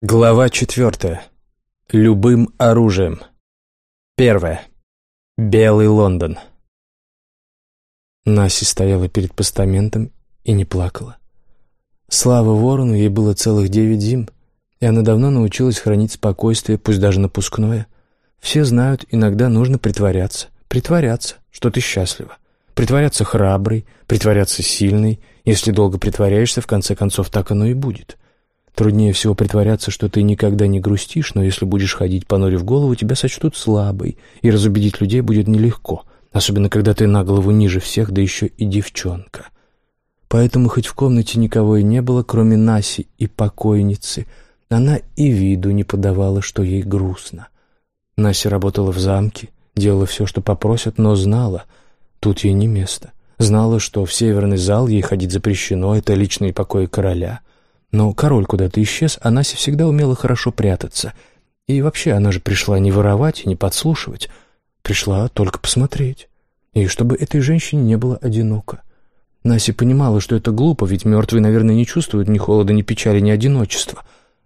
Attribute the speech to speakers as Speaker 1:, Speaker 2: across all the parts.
Speaker 1: Глава четвертая. Любым оружием. Первое. Белый Лондон. Наси стояла перед постаментом и не плакала. Слава ворону, ей было целых девять зим, и она давно научилась хранить спокойствие, пусть даже напускное. Все знают, иногда нужно притворяться. Притворяться, что ты счастлива. Притворяться храброй, притворяться сильной. Если долго притворяешься, в конце концов, так оно и будет. — Труднее всего притворяться, что ты никогда не грустишь, но если будешь ходить понурив голову, тебя сочтут слабой, и разубедить людей будет нелегко, особенно когда ты на голову ниже всех, да еще и девчонка. Поэтому хоть в комнате никого и не было, кроме Наси и покойницы, она и виду не подавала, что ей грустно. Нася работала в замке, делала все, что попросят, но знала, тут ей не место. Знала, что в северный зал ей ходить запрещено, это личные покои короля — но король куда-то исчез, а Нася всегда умела хорошо прятаться. И вообще, она же пришла не воровать не подслушивать. Пришла только посмотреть. И чтобы этой женщине не было одиноко. Нася понимала, что это глупо, ведь мертвые, наверное, не чувствуют ни холода, ни печали, ни одиночества.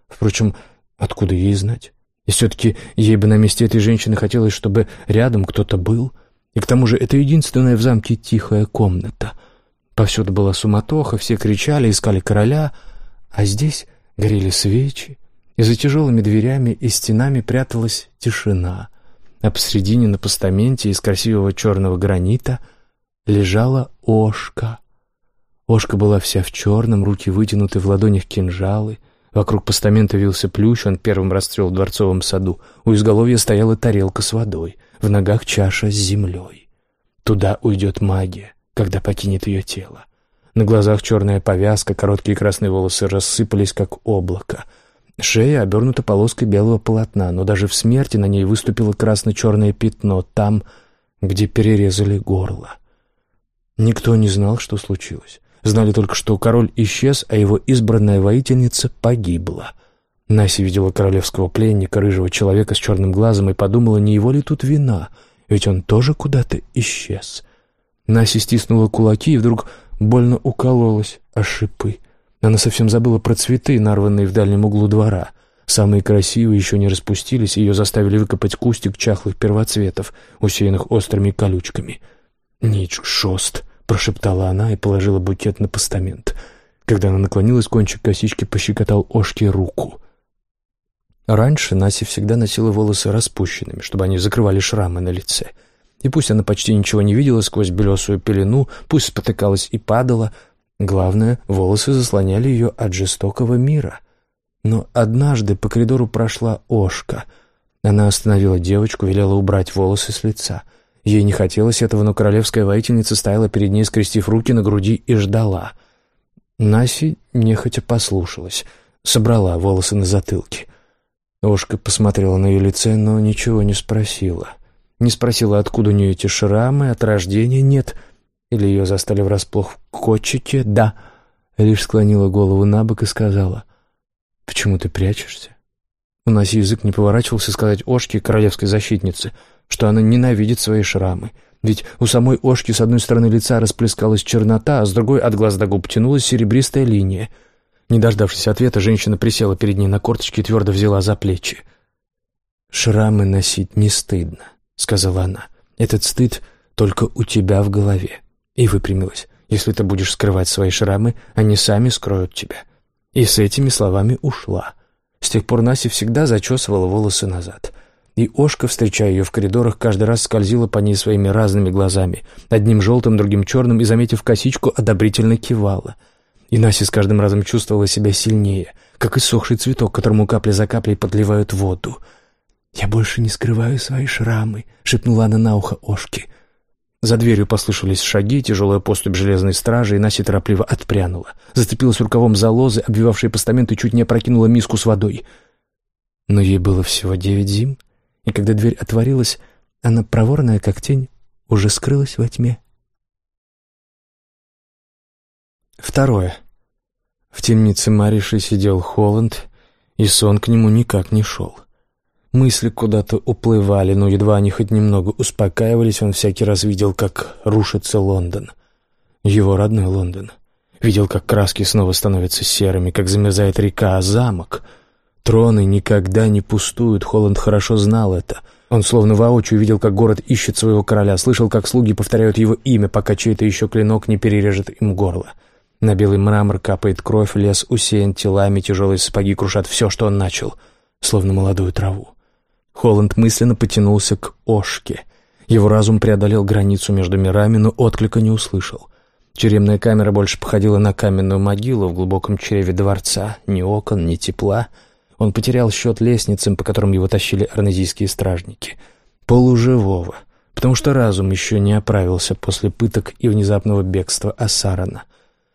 Speaker 1: Впрочем, откуда ей знать? И все-таки ей бы на месте этой женщины хотелось, чтобы рядом кто-то был. И к тому же это единственная в замке тихая комната. Повсюду была суматоха, все кричали, искали короля — а здесь горели свечи, и за тяжелыми дверями и стенами пряталась тишина, а посредине на постаменте из красивого черного гранита лежала ошка. Ошка была вся в черном, руки вытянуты в ладонях кинжалы, вокруг постамента вился плющ, он первым расцвел в дворцовом саду, у изголовья стояла тарелка с водой, в ногах чаша с землей. Туда уйдет магия, когда покинет ее тело. На глазах черная повязка, короткие красные волосы рассыпались, как облако. Шея обернута полоской белого полотна, но даже в смерти на ней выступило красно-черное пятно, там, где перерезали горло. Никто не знал, что случилось. Знали только, что король исчез, а его избранная воительница погибла. Наси видела королевского пленника, рыжего человека с черным глазом, и подумала, не его ли тут вина, ведь он тоже куда-то исчез. Наси стиснула кулаки и вдруг больно укололась о шипы. Она совсем забыла про цветы, нарванные в дальнем углу двора. Самые красивые еще не распустились, ее заставили выкопать кустик чахлых первоцветов, усеянных острыми колючками. «Нич, шост!» — прошептала она и положила букет на постамент. Когда она наклонилась, кончик косички пощекотал Ошке руку. Раньше Нася всегда носила волосы распущенными, чтобы они закрывали шрамы на лице — и пусть она почти ничего не видела сквозь белесую пелену, пусть спотыкалась и падала, главное, волосы заслоняли ее от жестокого мира. Но однажды по коридору прошла Ошка. Она остановила девочку, велела убрать волосы с лица. Ей не хотелось этого, но королевская воительница стояла перед ней, скрестив руки на груди, и ждала. Наси нехотя послушалась, собрала волосы на затылке. Ошка посмотрела на ее лице, но ничего не спросила — не спросила, откуда у нее эти шрамы, от рождения нет. Или ее застали врасплох в кочете, да. Лишь склонила голову на бок и сказала, «Почему ты прячешься?» У нас язык не поворачивался сказать Ошке, королевской защитнице, что она ненавидит свои шрамы. Ведь у самой Ошки с одной стороны лица расплескалась чернота, а с другой от глаз до губ тянулась серебристая линия. Не дождавшись ответа, женщина присела перед ней на корточки и твердо взяла за плечи. «Шрамы носить не стыдно. — сказала она. «Этот стыд только у тебя в голове». И выпрямилась. «Если ты будешь скрывать свои шрамы, они сами скроют тебя». И с этими словами ушла. С тех пор Настя всегда зачесывала волосы назад. И Ошка, встречая ее в коридорах, каждый раз скользила по ней своими разными глазами, одним желтым, другим черным, и, заметив косичку, одобрительно кивала. И Настя с каждым разом чувствовала себя сильнее, как иссохший цветок, которому капля за каплей подливают воду — «Я больше не скрываю свои шрамы», — шепнула она на ухо Ошки. За дверью послышались шаги, тяжелая поступь железной стражи, и Настя торопливо отпрянула. Зацепилась рукавом за лозы, обвивавшие постамент, и чуть не опрокинула миску с водой. Но ей было всего девять зим, и когда дверь отворилась, она, проворная как тень, уже скрылась во тьме. Второе. В темнице Мариши сидел Холланд, и сон к нему никак не шел. Мысли куда-то уплывали, но едва они хоть немного успокаивались, он всякий раз видел, как рушится Лондон. Его родной Лондон. Видел, как краски снова становятся серыми, как замерзает река, а замок... Троны никогда не пустуют, Холланд хорошо знал это. Он словно воочию видел, как город ищет своего короля, слышал, как слуги повторяют его имя, пока чей-то еще клинок не перережет им горло. На белый мрамор капает кровь, лес усеян телами, тяжелые сапоги крушат все, что он начал, словно молодую траву. Холланд мысленно потянулся к Ошке. Его разум преодолел границу между мирами, но отклика не услышал. Тюремная камера больше походила на каменную могилу в глубоком чреве дворца. Ни окон, ни тепла. Он потерял счет лестницам, по которым его тащили арнезийские стражники. Полуживого, потому что разум еще не оправился после пыток и внезапного бегства Асарана.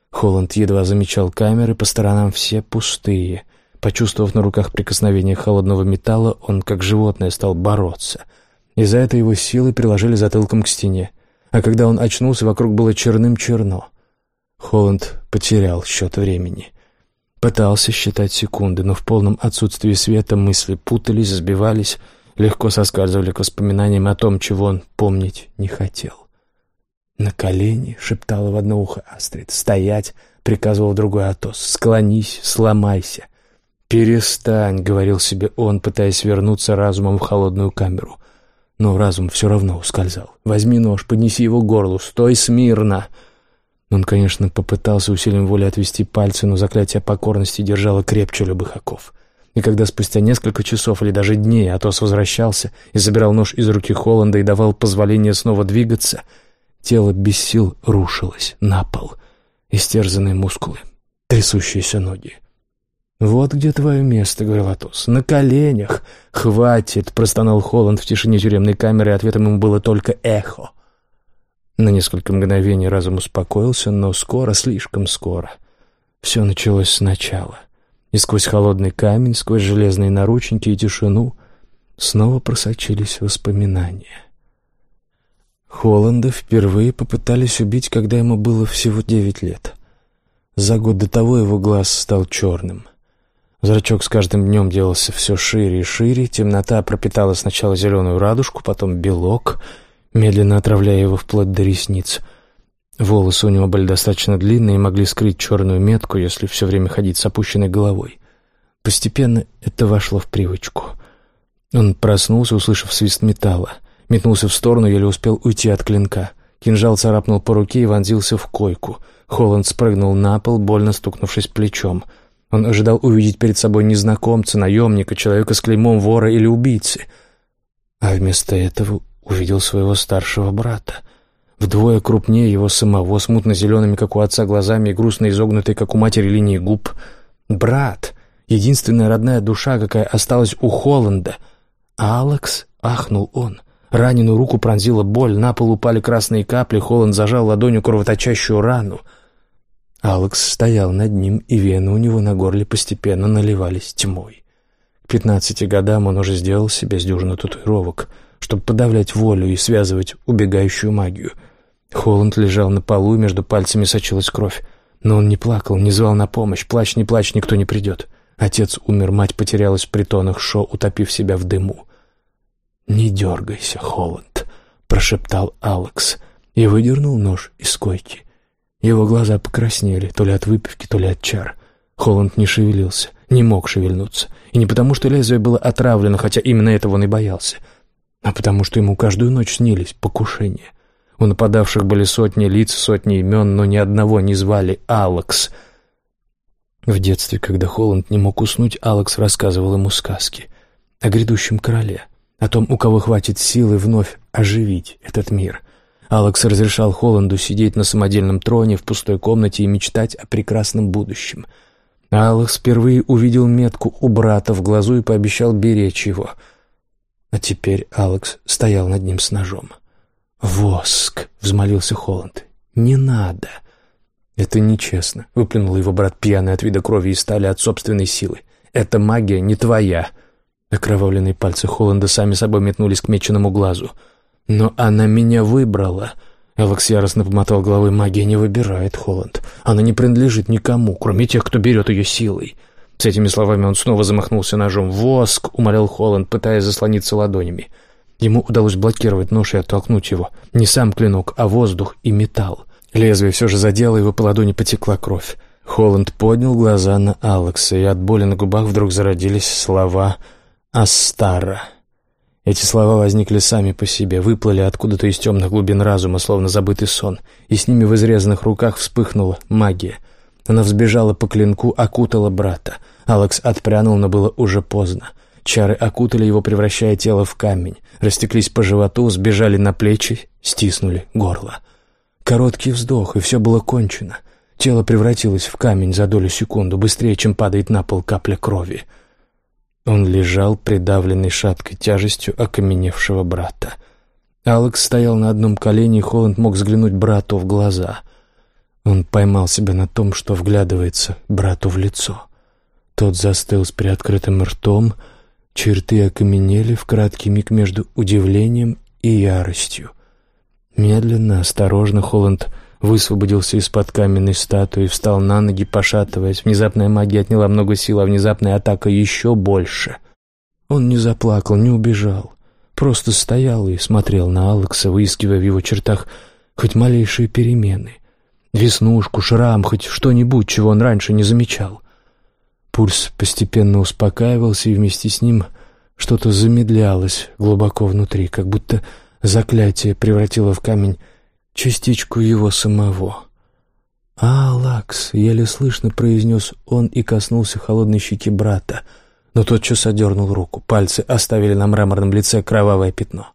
Speaker 1: Холланд едва замечал камеры, по сторонам все пустые. Почувствовав на руках прикосновение холодного металла, он, как животное, стал бороться. И за это его силы приложили затылком к стене а когда он очнулся, вокруг было черным-черно. Холланд потерял счет времени. Пытался считать секунды, но в полном отсутствии света мысли путались, сбивались, легко соскальзывали к воспоминаниям о том, чего он помнить не хотел. «На колени!» — шептала в одно ухо Астрид. «Стоять!» — приказывал другой Атос. «Склонись, сломайся!» «Перестань!» — говорил себе он, пытаясь вернуться разумом в холодную камеру но разум все равно ускользал. «Возьми нож, поднеси его к горлу, стой смирно!» Он, конечно, попытался усилием воли отвести пальцы, но заклятие покорности держало крепче любых оков. И когда спустя несколько часов или даже дней Атос возвращался и забирал нож из руки Холланда и давал позволение снова двигаться, тело без сил рушилось на пол. Истерзанные мускулы, трясущиеся ноги. «Вот где твое место», — говорил Атос. «На коленях». «Хватит», — простонал Холланд в тишине тюремной камеры, и ответом ему было только эхо. На несколько мгновений разум успокоился, но скоро, слишком скоро. Все началось сначала. И сквозь холодный камень, сквозь железные наручники и тишину снова просочились воспоминания. Холланда впервые попытались убить, когда ему было всего девять лет. За год до того его глаз стал черным — Зрачок с каждым днем делался все шире и шире, темнота пропитала сначала зеленую радужку, потом белок, медленно отравляя его вплоть до ресниц. Волосы у него были достаточно длинные и могли скрыть черную метку, если все время ходить с опущенной головой. Постепенно это вошло в привычку. Он проснулся, услышав свист металла. Метнулся в сторону, еле успел уйти от клинка. Кинжал царапнул по руке и вонзился в койку. Холланд спрыгнул на пол, больно стукнувшись плечом — он ожидал увидеть перед собой незнакомца, наемника, человека с клеймом вора или убийцы. А вместо этого увидел своего старшего брата. Вдвое крупнее его самого, смутно-зелеными, как у отца, глазами и грустно изогнутой, как у матери, линии губ. Брат, единственная родная душа, какая осталась у Холланда. «Алекс?» — ахнул он. Раненую руку пронзила боль, на пол упали красные капли, Холланд зажал ладонью кровоточащую рану — Алекс стоял над ним, и вены у него на горле постепенно наливались тьмой. К пятнадцати годам он уже сделал себе с дюжину татуировок, чтобы подавлять волю и связывать убегающую магию. Холланд лежал на полу, и между пальцами сочилась кровь. Но он не плакал, не звал на помощь. Плачь, не плачь, никто не придет. Отец умер, мать потерялась в притонах Шо, утопив себя в дыму. «Не дергайся, Холланд», — прошептал Алекс и выдернул нож из койки. Его глаза покраснели, то ли от выпивки, то ли от чар. Холланд не шевелился, не мог шевельнуться. И не потому, что лезвие было отравлено, хотя именно этого он и боялся, а потому, что ему каждую ночь снились покушения. У нападавших были сотни лиц, сотни имен, но ни одного не звали Алекс. В детстве, когда Холланд не мог уснуть, Алекс рассказывал ему сказки о грядущем короле, о том, у кого хватит силы вновь оживить этот мир. Алекс разрешал Холланду сидеть на самодельном троне в пустой комнате и мечтать о прекрасном будущем. Алекс впервые увидел метку у брата в глазу и пообещал беречь его. А теперь Алекс стоял над ним с ножом. «Воск!» — взмолился Холланд. «Не надо!» «Это нечестно», — выплюнул его брат пьяный от вида крови и стали от собственной силы. «Эта магия не твоя!» Окровавленные пальцы Холланда сами собой метнулись к меченому глазу. «Но она меня выбрала». Алекс яростно помотал головой. «Магия не выбирает Холланд. Она не принадлежит никому, кроме тех, кто берет ее силой». С этими словами он снова замахнулся ножом. «Воск!» — умолял Холланд, пытаясь заслониться ладонями. Ему удалось блокировать нож и оттолкнуть его. Не сам клинок, а воздух и металл. Лезвие все же задело его, по ладони потекла кровь. Холланд поднял глаза на Алекса, и от боли на губах вдруг зародились слова «Астара». Эти слова возникли сами по себе, выплыли откуда-то из темных глубин разума, словно забытый сон, и с ними в изрезанных руках вспыхнула магия. Она взбежала по клинку, окутала брата. Алекс отпрянул, но было уже поздно. Чары окутали его, превращая тело в камень, растеклись по животу, сбежали на плечи, стиснули горло. Короткий вздох, и все было кончено. Тело превратилось в камень за долю секунду, быстрее, чем падает на пол капля крови. Он лежал, придавленный шаткой тяжестью окаменевшего брата. Алекс стоял на одном колене, и Холланд мог взглянуть брату в глаза. Он поймал себя на том, что вглядывается брату в лицо. Тот застыл с приоткрытым ртом, черты окаменели в краткий миг между удивлением и яростью. Медленно, осторожно Холланд высвободился из-под каменной статуи, встал на ноги, пошатываясь. Внезапная магия отняла много сил, а внезапная атака еще больше. Он не заплакал, не убежал. Просто стоял и смотрел на Алекса, выискивая в его чертах хоть малейшие перемены. Веснушку, шрам, хоть что-нибудь, чего он раньше не замечал. Пульс постепенно успокаивался, и вместе с ним что-то замедлялось глубоко внутри, как будто заклятие превратило в камень частичку его самого. «А, Лакс!» — еле слышно произнес он и коснулся холодной щеки брата, но тотчас одернул руку. Пальцы оставили на мраморном лице кровавое пятно.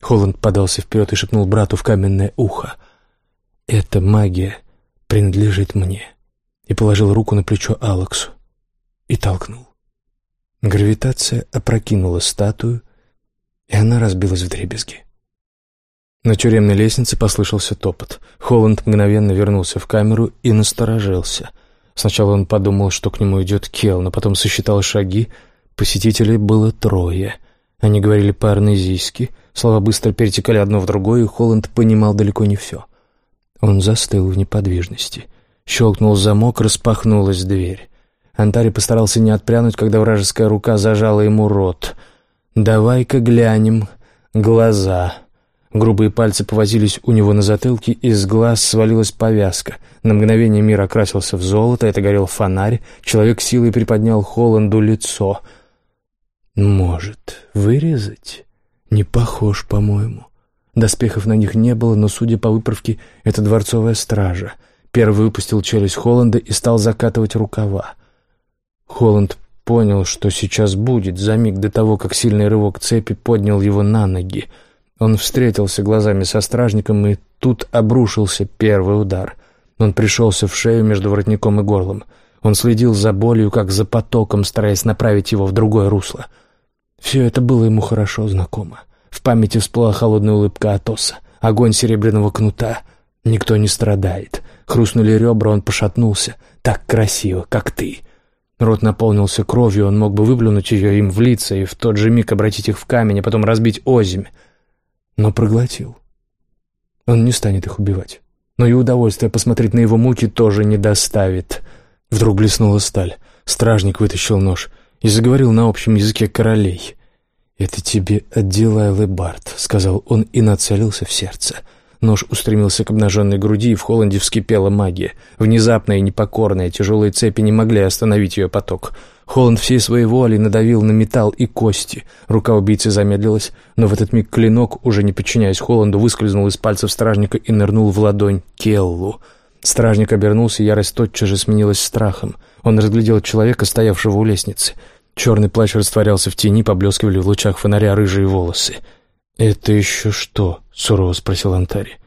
Speaker 1: Холланд подался вперед и шепнул брату в каменное ухо. «Эта магия принадлежит мне», и положил руку на плечо Алексу и толкнул. Гравитация опрокинула статую, и она разбилась в дребезги. На тюремной лестнице послышался топот. Холланд мгновенно вернулся в камеру и насторожился. Сначала он подумал, что к нему идет Кел, но потом сосчитал шаги. Посетителей было трое. Они говорили по-арнезийски, слова быстро перетекали одно в другое, и Холланд понимал далеко не все. Он застыл в неподвижности. Щелкнул замок, распахнулась дверь. Антари постарался не отпрянуть, когда вражеская рука зажала ему рот. «Давай-ка глянем. Глаза». Грубые пальцы повозились у него на затылке, и с глаз свалилась повязка. На мгновение мир окрасился в золото, это горел фонарь. Человек силой приподнял Холланду лицо. «Может, вырезать? Не похож, по-моему». Доспехов на них не было, но, судя по выправке, это дворцовая стража. Первый выпустил челюсть Холланда и стал закатывать рукава. Холланд понял, что сейчас будет, за миг до того, как сильный рывок цепи поднял его на ноги — он встретился глазами со стражником, и тут обрушился первый удар. Он пришелся в шею между воротником и горлом. Он следил за болью, как за потоком, стараясь направить его в другое русло. Все это было ему хорошо знакомо. В памяти всплыла холодная улыбка Атоса, огонь серебряного кнута. Никто не страдает. Хрустнули ребра, он пошатнулся. Так красиво, как ты. Рот наполнился кровью, он мог бы выплюнуть ее им в лица и в тот же миг обратить их в камень, а потом разбить озимь но проглотил. Он не станет их убивать. Но и удовольствие посмотреть на его муки тоже не доставит. Вдруг блеснула сталь. Стражник вытащил нож и заговорил на общем языке королей. «Это тебе от Дилайлы Барт», — сказал он и нацелился в сердце. Нож устремился к обнаженной груди, и в Холланде вскипела магия. Внезапная и непокорная, тяжелые цепи не могли остановить ее поток — Холланд всей своей волей надавил на металл и кости. Рука убийцы замедлилась, но в этот миг клинок, уже не подчиняясь Холланду, выскользнул из пальцев стражника и нырнул в ладонь Келлу. Стражник обернулся, и ярость тотчас же сменилась страхом. Он разглядел человека, стоявшего у лестницы. Черный плащ растворялся в тени, поблескивали в лучах фонаря рыжие волосы. «Это еще что?» — сурово спросил Антари.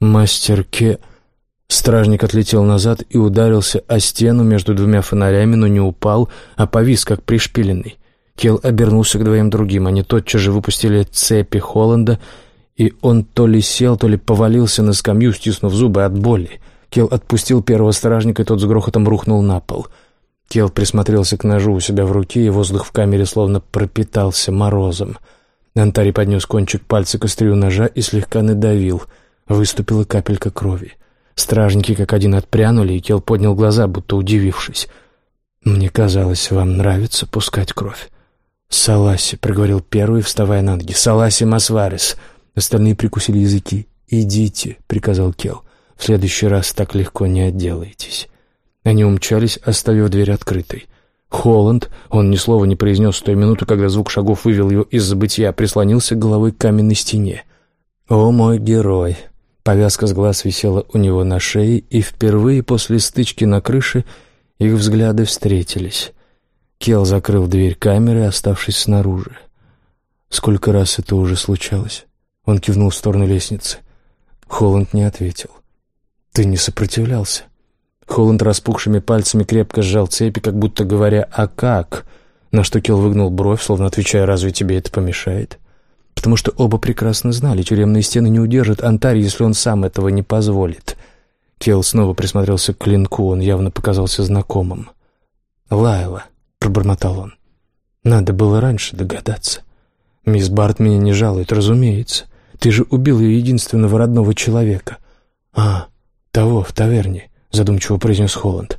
Speaker 1: «Мастер Ке...» Стражник отлетел назад и ударился о стену между двумя фонарями, но не упал, а повис, как пришпиленный. Кел обернулся к двоим другим. Они тотчас же выпустили цепи Холланда, и он то ли сел, то ли повалился на скамью, стиснув зубы от боли. Кел отпустил первого стражника, и тот с грохотом рухнул на пол. Кел присмотрелся к ножу у себя в руке, и воздух в камере словно пропитался морозом. Антари поднес кончик пальца к острию ножа и слегка надавил. Выступила капелька крови. Стражники как один отпрянули, и Кел поднял глаза, будто удивившись. «Мне казалось, вам нравится пускать кровь». «Саласи», — проговорил первый, вставая на ноги. «Саласи Масварис». Остальные прикусили языки. «Идите», — приказал Кел. «В следующий раз так легко не отделаетесь». Они умчались, оставив дверь открытой. Холланд, он ни слова не произнес с той минуты, когда звук шагов вывел его из забытия, прислонился головой к каменной стене. «О, мой герой!» Повязка с глаз висела у него на шее, и впервые после стычки на крыше их взгляды встретились. Кел закрыл дверь камеры, оставшись снаружи. Сколько раз это уже случалось? Он кивнул в сторону лестницы. Холланд не ответил. «Ты не сопротивлялся?» Холланд распухшими пальцами крепко сжал цепи, как будто говоря «А как?», на что Кел выгнул бровь, словно отвечая «Разве тебе это помешает?» Потому что оба прекрасно знали, тюремные стены не удержат Антарь, если он сам этого не позволит. Кел снова присмотрелся к клинку, он явно показался знакомым. «Лайла», — пробормотал он, — «надо было раньше догадаться. Мисс Барт меня не жалует, разумеется. Ты же убил ее единственного родного человека». «А, того, в таверне», — задумчиво произнес Холланд.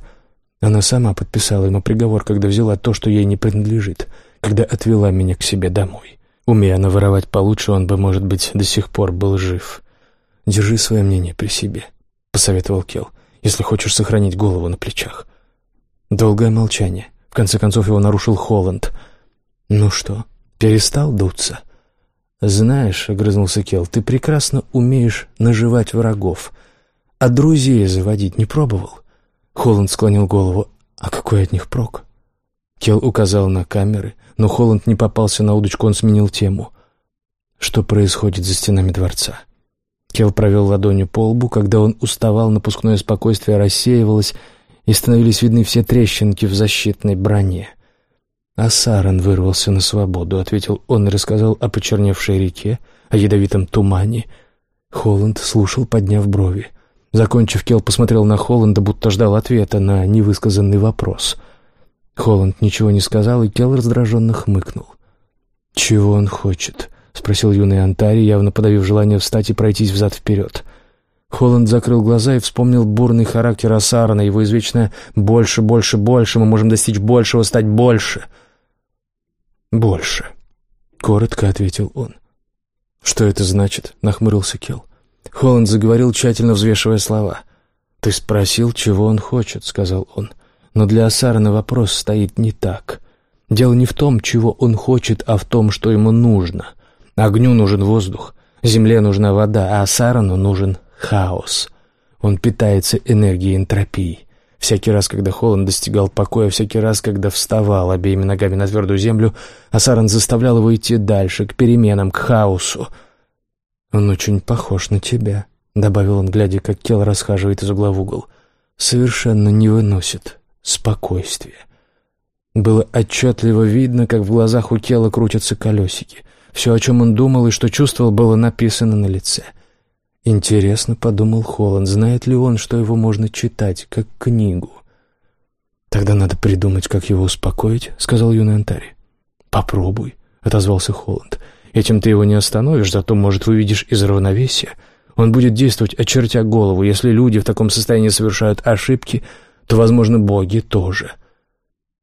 Speaker 1: Она сама подписала ему приговор, когда взяла то, что ей не принадлежит, когда отвела меня к себе домой. Умея она воровать получше, он бы, может быть, до сих пор был жив. «Держи свое мнение при себе», — посоветовал Кел, «если хочешь сохранить голову на плечах». Долгое молчание. В конце концов его нарушил Холланд. «Ну что, перестал дуться?» «Знаешь», — огрызнулся Кел, — «ты прекрасно умеешь наживать врагов». А друзей заводить не пробовал?» Холланд склонил голову. «А какой от них прок?» Кел указал на камеры, но Холланд не попался на удочку, он сменил тему. «Что происходит за стенами дворца?» Кел провел ладонью по лбу, когда он уставал, напускное спокойствие рассеивалось, и становились видны все трещинки в защитной броне. «А Саран вырвался на свободу», — ответил он и рассказал о почерневшей реке, о ядовитом тумане. Холланд слушал, подняв брови. Закончив, Кел посмотрел на Холланда, будто ждал ответа на невысказанный вопрос. Холланд ничего не сказал, и Кел раздраженно хмыкнул. «Чего он хочет?» — спросил юный Антари, явно подавив желание встать и пройтись взад-вперед. Холланд закрыл глаза и вспомнил бурный характер Асарана, его извечное «больше, больше, больше, мы можем достичь большего, стать больше». «Больше», — коротко ответил он. «Что это значит?» — нахмурился Кел. Холланд заговорил, тщательно взвешивая слова. «Ты спросил, чего он хочет», — сказал он. «Но для Асарана вопрос стоит не так. Дело не в том, чего он хочет, а в том, что ему нужно. Огню нужен воздух, земле нужна вода, а Асарану нужен хаос. Он питается энергией энтропии. Всякий раз, когда Холланд достигал покоя, всякий раз, когда вставал обеими ногами на твердую землю, Асаран заставлял его идти дальше, к переменам, к хаосу». «Он очень похож на тебя», — добавил он, глядя, как Кел расхаживает из угла в угол. «Совершенно не выносит спокойствия». Было отчетливо видно, как в глазах у Кела крутятся колесики. Все, о чем он думал и что чувствовал, было написано на лице. «Интересно», — подумал Холланд, — «знает ли он, что его можно читать, как книгу?» «Тогда надо придумать, как его успокоить», — сказал юный Антари. «Попробуй», — отозвался Холланд. Этим ты его не остановишь, зато, может, выведешь из равновесия. Он будет действовать, очертя голову. Если люди в таком состоянии совершают ошибки, то, возможно, боги тоже.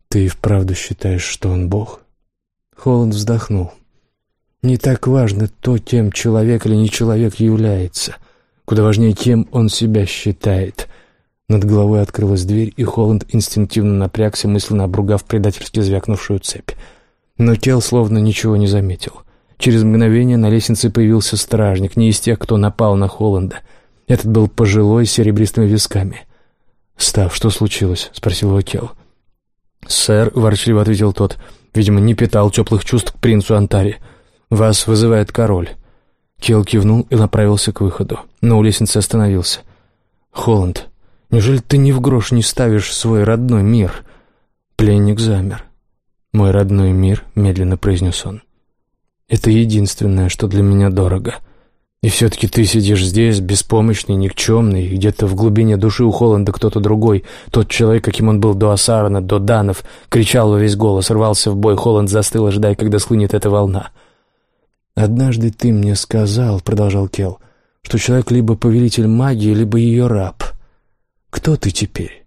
Speaker 1: Ты и вправду считаешь, что он бог? Холланд вздохнул. Не так важно то, кем человек или не человек является. Куда важнее, кем он себя считает. Над головой открылась дверь, и Холланд инстинктивно напрягся, мысленно обругав предательски звякнувшую цепь. Но Кел словно ничего не заметил. Через мгновение на лестнице появился стражник, не из тех, кто напал на Холланда. Этот был пожилой, с серебристыми висками. «Став, что случилось?» — спросил его Кел. «Сэр», — ворчливо ответил тот, — видимо, не питал теплых чувств к принцу Антари. «Вас вызывает король». Кел кивнул и направился к выходу, но у лестницы остановился. «Холланд, неужели ты ни в грош не ставишь свой родной мир?» Пленник замер. «Мой родной мир», — медленно произнес он. Это единственное, что для меня дорого. И все-таки ты сидишь здесь, беспомощный, никчемный, где-то в глубине души у Холланда кто-то другой, тот человек, каким он был до Асарана, до Данов, кричал во весь голос, рвался в бой, Холланд застыл, ожидая, когда схлынет эта волна. «Однажды ты мне сказал, — продолжал Кел, — что человек либо повелитель магии, либо ее раб. Кто ты теперь?»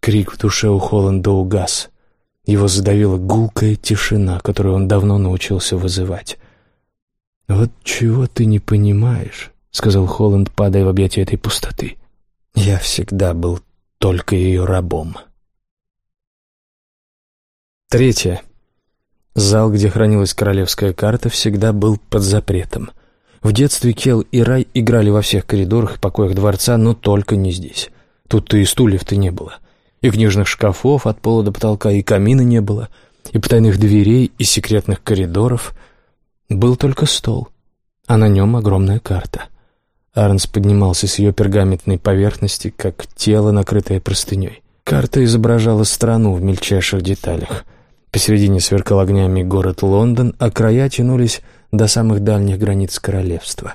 Speaker 1: Крик в душе у Холланда угас. Его задавила гулкая тишина, которую он давно научился вызывать. «Вот чего ты не понимаешь», — сказал Холланд, падая в объятия этой пустоты. «Я всегда был только ее рабом. Третье. Зал, где хранилась королевская карта, всегда был под запретом. В детстве Кел и Рай играли во всех коридорах и покоях дворца, но только не здесь. Тут-то и стульев-то не было. И книжных шкафов от пола до потолка, и камина не было, и потайных дверей, и секретных коридоров. Был только стол, а на нем огромная карта. Арнс поднимался с ее пергаментной поверхности, как тело, накрытое простыней. Карта изображала страну в мельчайших деталях. Посередине сверкал огнями город Лондон, а края тянулись до самых дальних границ королевства.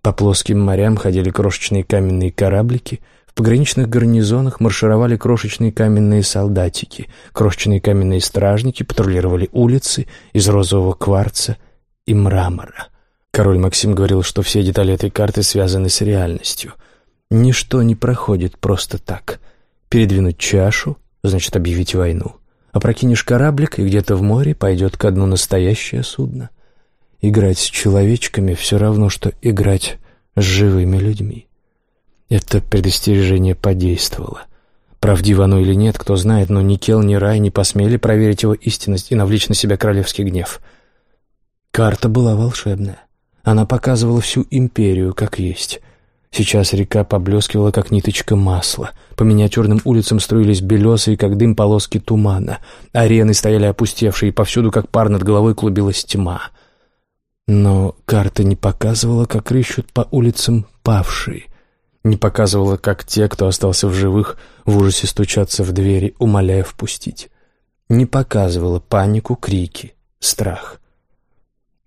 Speaker 1: По плоским морям ходили крошечные каменные кораблики, пограничных гарнизонах маршировали крошечные каменные солдатики, крошечные каменные стражники патрулировали улицы из розового кварца и мрамора. Король Максим говорил, что все детали этой карты связаны с реальностью. Ничто не проходит просто так. Передвинуть чашу — значит объявить войну. Опрокинешь кораблик, и где-то в море пойдет ко дну настоящее судно. Играть с человечками все равно, что играть с живыми людьми. Это предостережение подействовало. Правдиво оно или нет, кто знает, но ни Кел, ни Рай не посмели проверить его истинность и навлечь на себя королевский гнев. Карта была волшебная. Она показывала всю империю, как есть. Сейчас река поблескивала, как ниточка масла. По миниатюрным улицам струились белесые, как дым, полоски тумана. Арены стояли опустевшие, и повсюду, как пар над головой, клубилась тьма. Но карта не показывала, как рыщут по улицам павшие. Не показывала, как те, кто остался в живых, в ужасе стучатся в двери, умоляя впустить. Не показывала панику, крики, страх.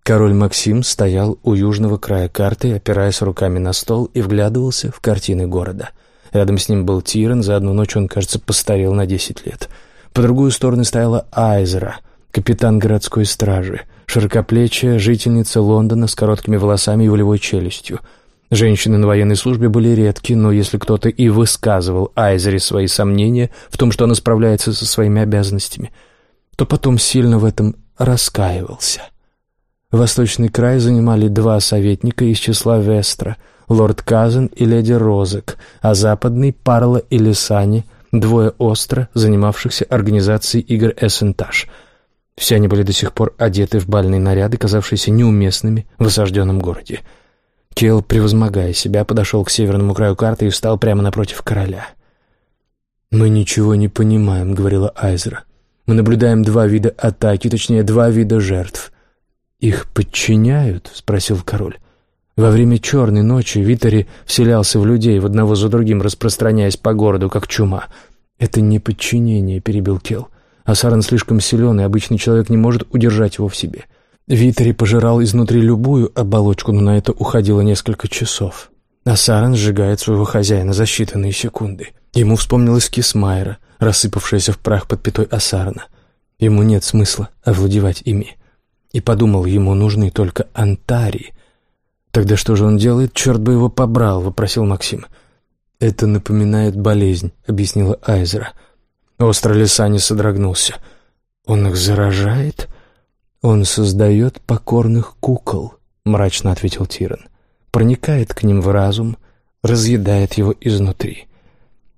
Speaker 1: Король Максим стоял у южного края карты, опираясь руками на стол и вглядывался в картины города. Рядом с ним был Тиран, за одну ночь он, кажется, постарел на десять лет. По другую сторону стояла Айзера, капитан городской стражи, широкоплечья жительница Лондона с короткими волосами и волевой челюстью. Женщины на военной службе были редки, но если кто-то и высказывал Айзере свои сомнения в том, что она справляется со своими обязанностями, то потом сильно в этом раскаивался. Восточный край занимали два советника из числа Вестра, лорд Казен и леди Розек, а западный — Парла и Лисани, двое остро, занимавшихся организацией игр Эссентаж. Все они были до сих пор одеты в бальные наряды, казавшиеся неуместными в осажденном городе. Кел, превозмогая себя, подошел к северному краю карты и встал прямо напротив короля. «Мы ничего не понимаем», — говорила Айзера. «Мы наблюдаем два вида атаки, точнее, два вида жертв». «Их подчиняют?» — спросил король. Во время черной ночи Витари вселялся в людей, в одного за другим распространяясь по городу, как чума. «Это не подчинение», — перебил Кел. «Асаран слишком силен, и обычный человек не может удержать его в себе». Витари пожирал изнутри любую оболочку, но на это уходило несколько часов. Асаран сжигает своего хозяина за считанные секунды. Ему вспомнилась Кисмайра, рассыпавшаяся в прах под пятой Асарана. Ему нет смысла овладевать ими и подумал, ему нужны только антари. «Тогда что же он делает? Черт бы его побрал!» — вопросил Максим. «Это напоминает болезнь», — объяснила Айзера. Остро Лисани содрогнулся. «Он их заражает?» «Он создает покорных кукол», — мрачно ответил Тиран. «Проникает к ним в разум, разъедает его изнутри.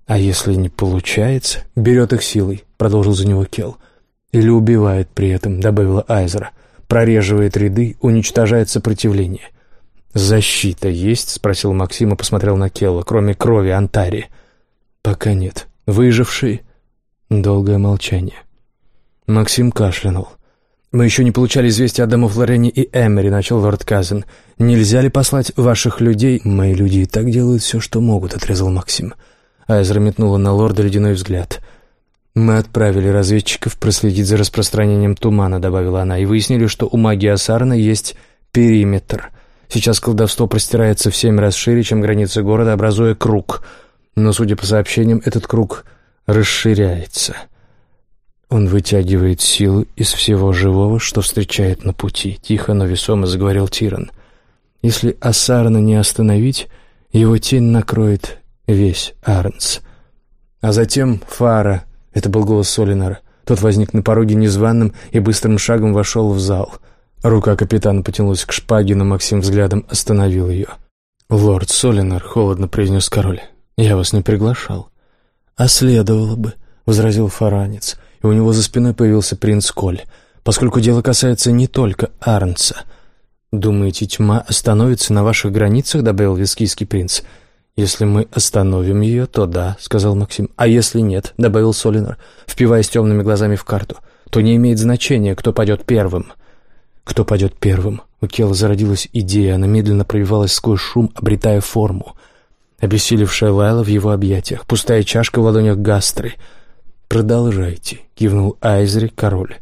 Speaker 1: А если не получается, берет их силой», — продолжил за него Кел. «Или убивает при этом», — добавила Айзера прореживает ряды, уничтожает сопротивление. «Защита есть?» — спросил Максим и посмотрел на Келла. «Кроме крови Антари». «Пока нет. Выживший?» Долгое молчание. Максим кашлянул. «Мы еще не получали известия о Даму Флорене и Эмери», — начал лорд Казен. «Нельзя ли послать ваших людей?» «Мои люди и так делают все, что могут», — отрезал Максим. Айзра метнула на лорда ледяной взгляд. «Мы отправили разведчиков проследить за распространением тумана», — добавила она, «и выяснили, что у магии Асарна есть периметр. Сейчас колдовство простирается в семь раз шире, чем границы города, образуя круг. Но, судя по сообщениям, этот круг расширяется. Он вытягивает силу из всего живого, что встречает на пути», — тихо, но весомо заговорил Тиран. «Если Асарна не остановить, его тень накроет весь Арнс». А затем Фара это был голос Солинара. Тот возник на пороге незваным и быстрым шагом вошел в зал. Рука капитана потянулась к шпаге, но Максим взглядом остановил ее. «Лорд Солинар», — холодно произнес король, — «я вас не приглашал. «А следовало бы», — возразил фаранец, и у него за спиной появился принц Коль, поскольку дело касается не только Арнца. «Думаете, тьма остановится на ваших границах?» — добавил вискийский принц. «Если мы остановим ее, то да», — сказал Максим. «А если нет», — добавил Солинар, впиваясь темными глазами в карту, «то не имеет значения, кто пойдет первым». «Кто пойдет первым?» У Кела зародилась идея, она медленно пробивалась сквозь шум, обретая форму. Обессилевшая Лайла в его объятиях, пустая чашка в ладонях Гастры. «Продолжайте», — кивнул Айзри, король.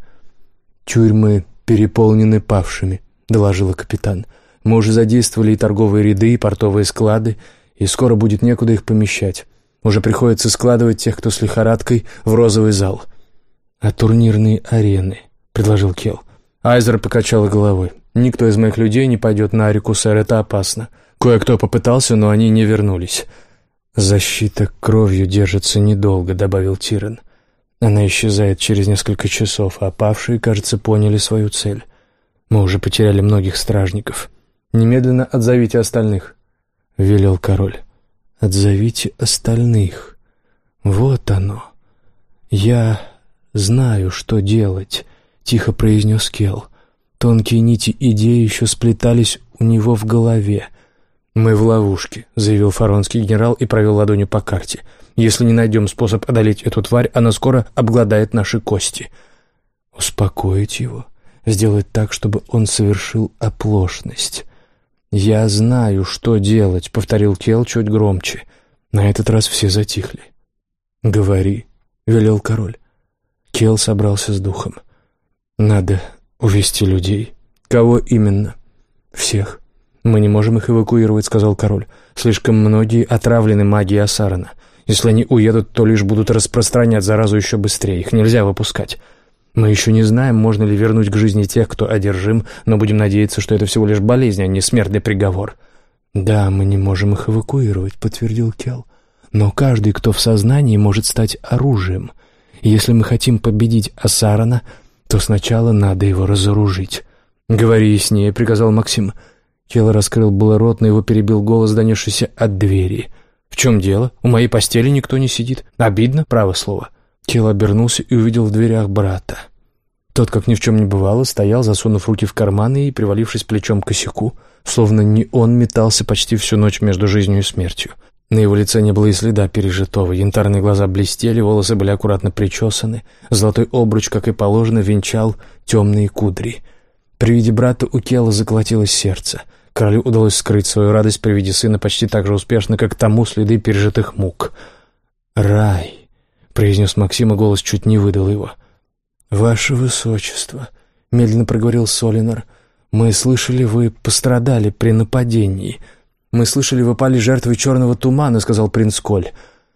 Speaker 1: «Тюрьмы переполнены павшими», — доложила капитан. «Мы уже задействовали и торговые ряды, и портовые склады, и скоро будет некуда их помещать. Уже приходится складывать тех, кто с лихорадкой, в розовый зал». «А турнирные арены?» — предложил Кел. Айзер покачала головой. «Никто из моих людей не пойдет на реку, сэр, это опасно. Кое-кто попытался, но они не вернулись». «Защита кровью держится недолго», — добавил Тирен. «Она исчезает через несколько часов, а павшие, кажется, поняли свою цель. Мы уже потеряли многих стражников. Немедленно отзовите остальных», — велел король. «Отзовите остальных. Вот оно. Я знаю, что делать». — тихо произнес Кел. Тонкие нити идеи еще сплетались у него в голове. «Мы в ловушке», — заявил фаронский генерал и провел ладонью по карте. «Если не найдем способ одолеть эту тварь, она скоро обгладает наши кости». Успокоить его, сделать так, чтобы он совершил оплошность. «Я знаю, что делать», — повторил Кел чуть громче. На этот раз все затихли. «Говори», — велел король. Кел собрался с духом. «Надо увести людей». «Кого именно?» «Всех». «Мы не можем их эвакуировать», — сказал король. «Слишком многие отравлены магией Асарана. Если они уедут, то лишь будут распространять заразу еще быстрее. Их нельзя выпускать. Мы еще не знаем, можно ли вернуть к жизни тех, кто одержим, но будем надеяться, что это всего лишь болезнь, а не смертный приговор». «Да, мы не можем их эвакуировать», — подтвердил Кел. «Но каждый, кто в сознании, может стать оружием. Если мы хотим победить Асарана, то сначала надо его разоружить. «Говори яснее», — приказал Максим. Келла раскрыл было рот, но его перебил голос, донесшийся от двери. «В чем дело? У моей постели никто не сидит. Обидно, право слово». Келла обернулся и увидел в дверях брата. Тот, как ни в чем не бывало, стоял, засунув руки в карманы и привалившись плечом к косяку, словно не он метался почти всю ночь между жизнью и смертью. На его лице не было и следа пережитого. Янтарные глаза блестели, волосы были аккуратно причесаны. Золотой обруч, как и положено, венчал темные кудри. При виде брата у Кела заколотилось сердце. Королю удалось скрыть свою радость при виде сына почти так же успешно, как тому следы пережитых мук. «Рай», — произнес Максим, и голос чуть не выдал его. «Ваше Высочество», — медленно проговорил Солинар, — «мы слышали, вы пострадали при нападении». «Мы слышали, вы пали жертвой черного тумана», — сказал принц Коль.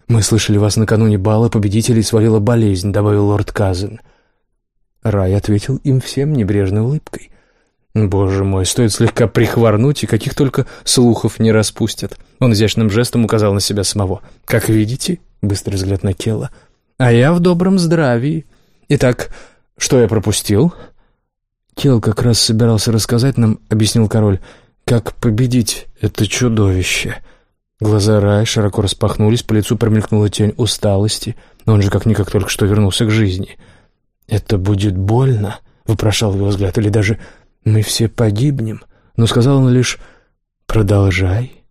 Speaker 1: «Мы слышали, вас накануне бала победителей свалила болезнь», — добавил лорд Казен. Рай ответил им всем небрежной улыбкой. «Боже мой, стоит слегка прихворнуть, и каких только слухов не распустят». Он изящным жестом указал на себя самого. «Как видите?» — быстрый взгляд на Келла. «А я в добром здравии. Итак, что я пропустил?» Кел как раз собирался рассказать нам, — объяснил король, — как победить это чудовище? Глаза Рая широко распахнулись, по лицу промелькнула тень усталости, но он же как-никак только что вернулся к жизни. «Это будет больно?» — вопрошал его взгляд. «Или даже мы все погибнем?» Но сказал он лишь «продолжай».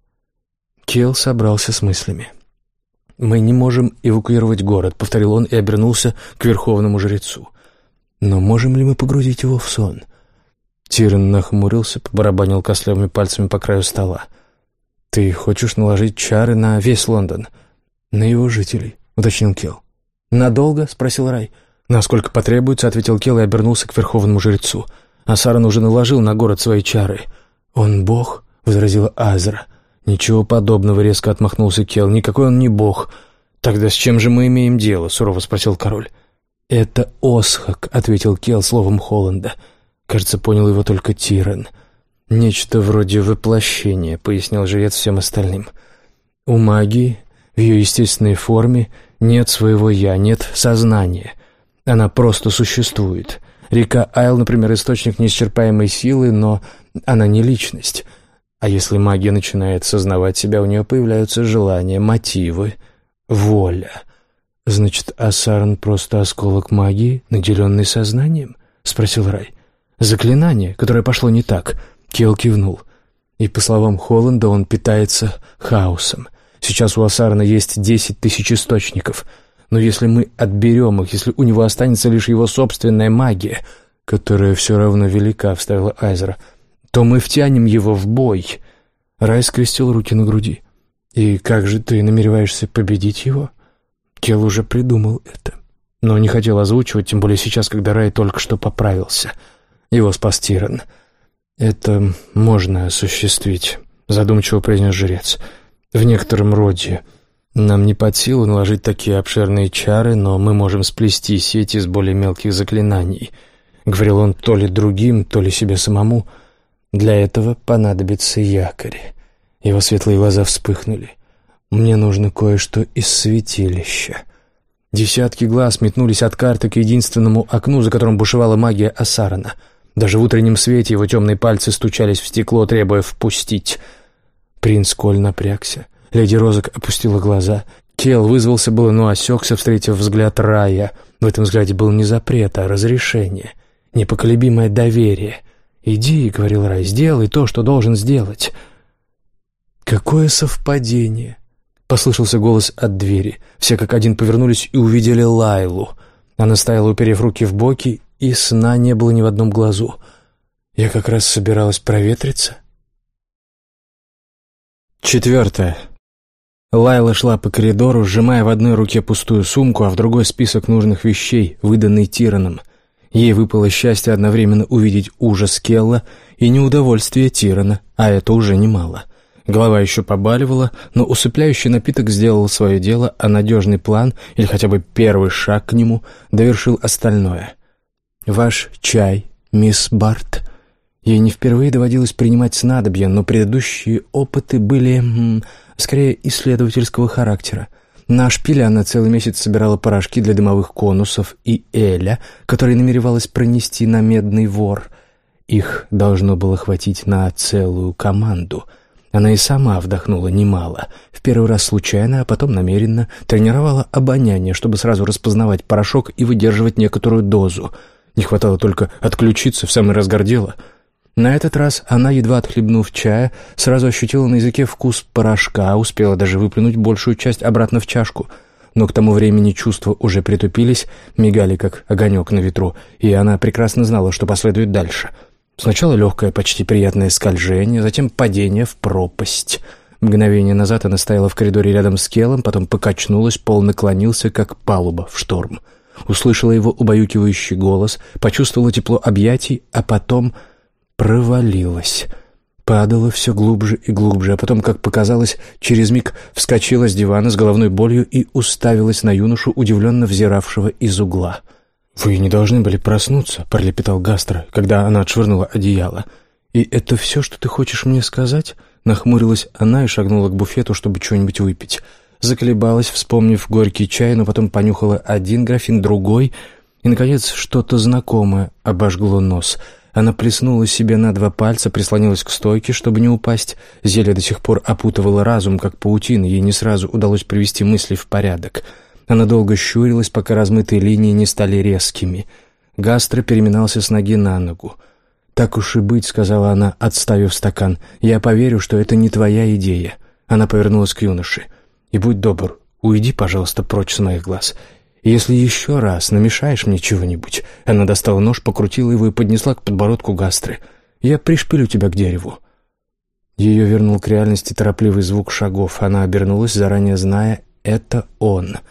Speaker 1: Кел собрался с мыслями. «Мы не можем эвакуировать город», — повторил он и обернулся к верховному жрецу. «Но можем ли мы погрузить его в сон? Тирен нахмурился, побарабанил костлявыми пальцами по краю стола. «Ты хочешь наложить чары на весь Лондон?» «На его жителей», — уточнил Келл. «Надолго?» — спросил Рай. «Насколько потребуется», — ответил Келл и обернулся к верховному жрецу. Асаран уже наложил на город свои чары. «Он бог?» — возразила Азра. «Ничего подобного», — резко отмахнулся Келл. «Никакой он не бог». «Тогда с чем же мы имеем дело?» — сурово спросил король. «Это Осхак», — ответил Келл словом Холланда. Кажется, понял его только Тирен. «Нечто вроде воплощения», — пояснил жрец всем остальным. «У магии, в ее естественной форме, нет своего «я», нет сознания. Она просто существует. Река Айл, например, источник неисчерпаемой силы, но она не личность. А если магия начинает сознавать себя, у нее появляются желания, мотивы, воля. «Значит, Асарн просто осколок магии, наделенный сознанием?» — спросил Рай. «Заклинание, которое пошло не так», — Кел кивнул. «И, по словам Холланда, он питается хаосом. Сейчас у Асарна есть десять тысяч источников. Но если мы отберем их, если у него останется лишь его собственная магия, которая все равно велика», — вставила Айзера, — «то мы втянем его в бой». Рай скрестил руки на груди. «И как же ты намереваешься победить его?» Кел уже придумал это, но не хотел озвучивать, тем более сейчас, когда Рай только что поправился. Его спас Тиран. «Это можно осуществить», — задумчиво произнес жрец. «В некотором роде. Нам не под силу наложить такие обширные чары, но мы можем сплести сети из более мелких заклинаний». Говорил он то ли другим, то ли себе самому. «Для этого понадобится якорь». Его светлые глаза вспыхнули. Мне нужно кое-что из святилища. Десятки глаз метнулись от карты к единственному окну, за которым бушевала магия Асарана. Даже в утреннем свете его темные пальцы стучались в стекло, требуя впустить. Принц Коль напрягся. Леди Розок опустила глаза. Кел вызвался было, но осекся, встретив взгляд Рая. В этом взгляде был не запрет, а разрешение. Непоколебимое доверие. «Иди», — говорил Рай, — «сделай то, что должен сделать». Какое совпадение! Послышался голос от двери. Все как один повернулись и увидели Лайлу. Она стояла, уперев руки в боки, и сна не было ни в одном глазу. Я как раз собиралась проветриться. Четвертое. Лайла шла по коридору, сжимая в одной руке пустую сумку, а в другой список нужных вещей, выданный Тираном. Ей выпало счастье одновременно увидеть ужас Келла и неудовольствие Тирана, а это уже немало. Голова еще побаливала, но усыпляющий напиток сделал свое дело, а надежный план, или хотя бы первый шаг к нему, довершил остальное. «Ваш чай, мисс Барт». Ей не впервые доводилось принимать снадобья, но предыдущие опыты были, м, скорее, исследовательского характера. На шпиле она целый месяц собирала порошки для дымовых конусов и Эля, который намеревалась пронести на медный вор. Их должно было хватить на целую команду — она и сама вдохнула немало. В первый раз случайно, а потом намеренно тренировала обоняние, чтобы сразу распознавать порошок и выдерживать некоторую дозу. Не хватало только отключиться в самый разгар дела. На этот раз она, едва отхлебнув чая, сразу ощутила на языке вкус порошка, успела даже выплюнуть большую часть обратно в чашку. Но к тому времени чувства уже притупились, мигали, как огонек на ветру, и она прекрасно знала, что последует дальше — Сначала легкое, почти приятное скольжение, затем падение в пропасть. Мгновение назад она стояла в коридоре рядом с Келом, потом покачнулась, пол наклонился, как палуба в шторм. Услышала его убаюкивающий голос, почувствовала тепло объятий, а потом провалилась. Падала все глубже и глубже, а потом, как показалось, через миг вскочила с дивана с головной болью и уставилась на юношу, удивленно взиравшего из угла — «Вы не должны были проснуться», — пролепетал Гастро, когда она отшвырнула одеяло. «И это все, что ты хочешь мне сказать?» Нахмурилась она и шагнула к буфету, чтобы что-нибудь выпить. Заколебалась, вспомнив горький чай, но потом понюхала один графин, другой, и, наконец, что-то знакомое обожгло нос. Она плеснула себе на два пальца, прислонилась к стойке, чтобы не упасть. Зелье до сих пор опутывало разум, как паутина, ей не сразу удалось привести мысли в порядок — она долго щурилась, пока размытые линии не стали резкими. Гастро переминался с ноги на ногу. «Так уж и быть», — сказала она, отставив стакан. «Я поверю, что это не твоя идея». Она повернулась к юноше. «И будь добр, уйди, пожалуйста, прочь с моих глаз. Если еще раз намешаешь мне чего-нибудь...» Она достала нож, покрутила его и поднесла к подбородку Гастры. «Я пришпилю тебя к дереву». Ее вернул к реальности торопливый звук шагов. Она обернулась, заранее зная, это он —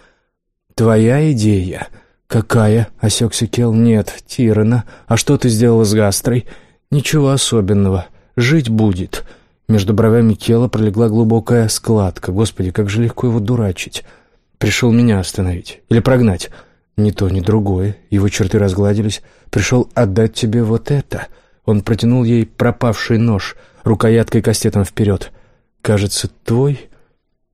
Speaker 1: «Твоя идея?» «Какая?» — осекся Кел. «Нет, Тирана. А что ты сделала с Гастрой?» «Ничего особенного. Жить будет». Между бровями Кела пролегла глубокая складка. Господи, как же легко его дурачить. Пришел меня остановить. Или прогнать. Ни то, ни другое. Его черты разгладились. Пришел отдать тебе вот это. Он протянул ей пропавший нож, рукояткой кастетом вперед. «Кажется, твой?»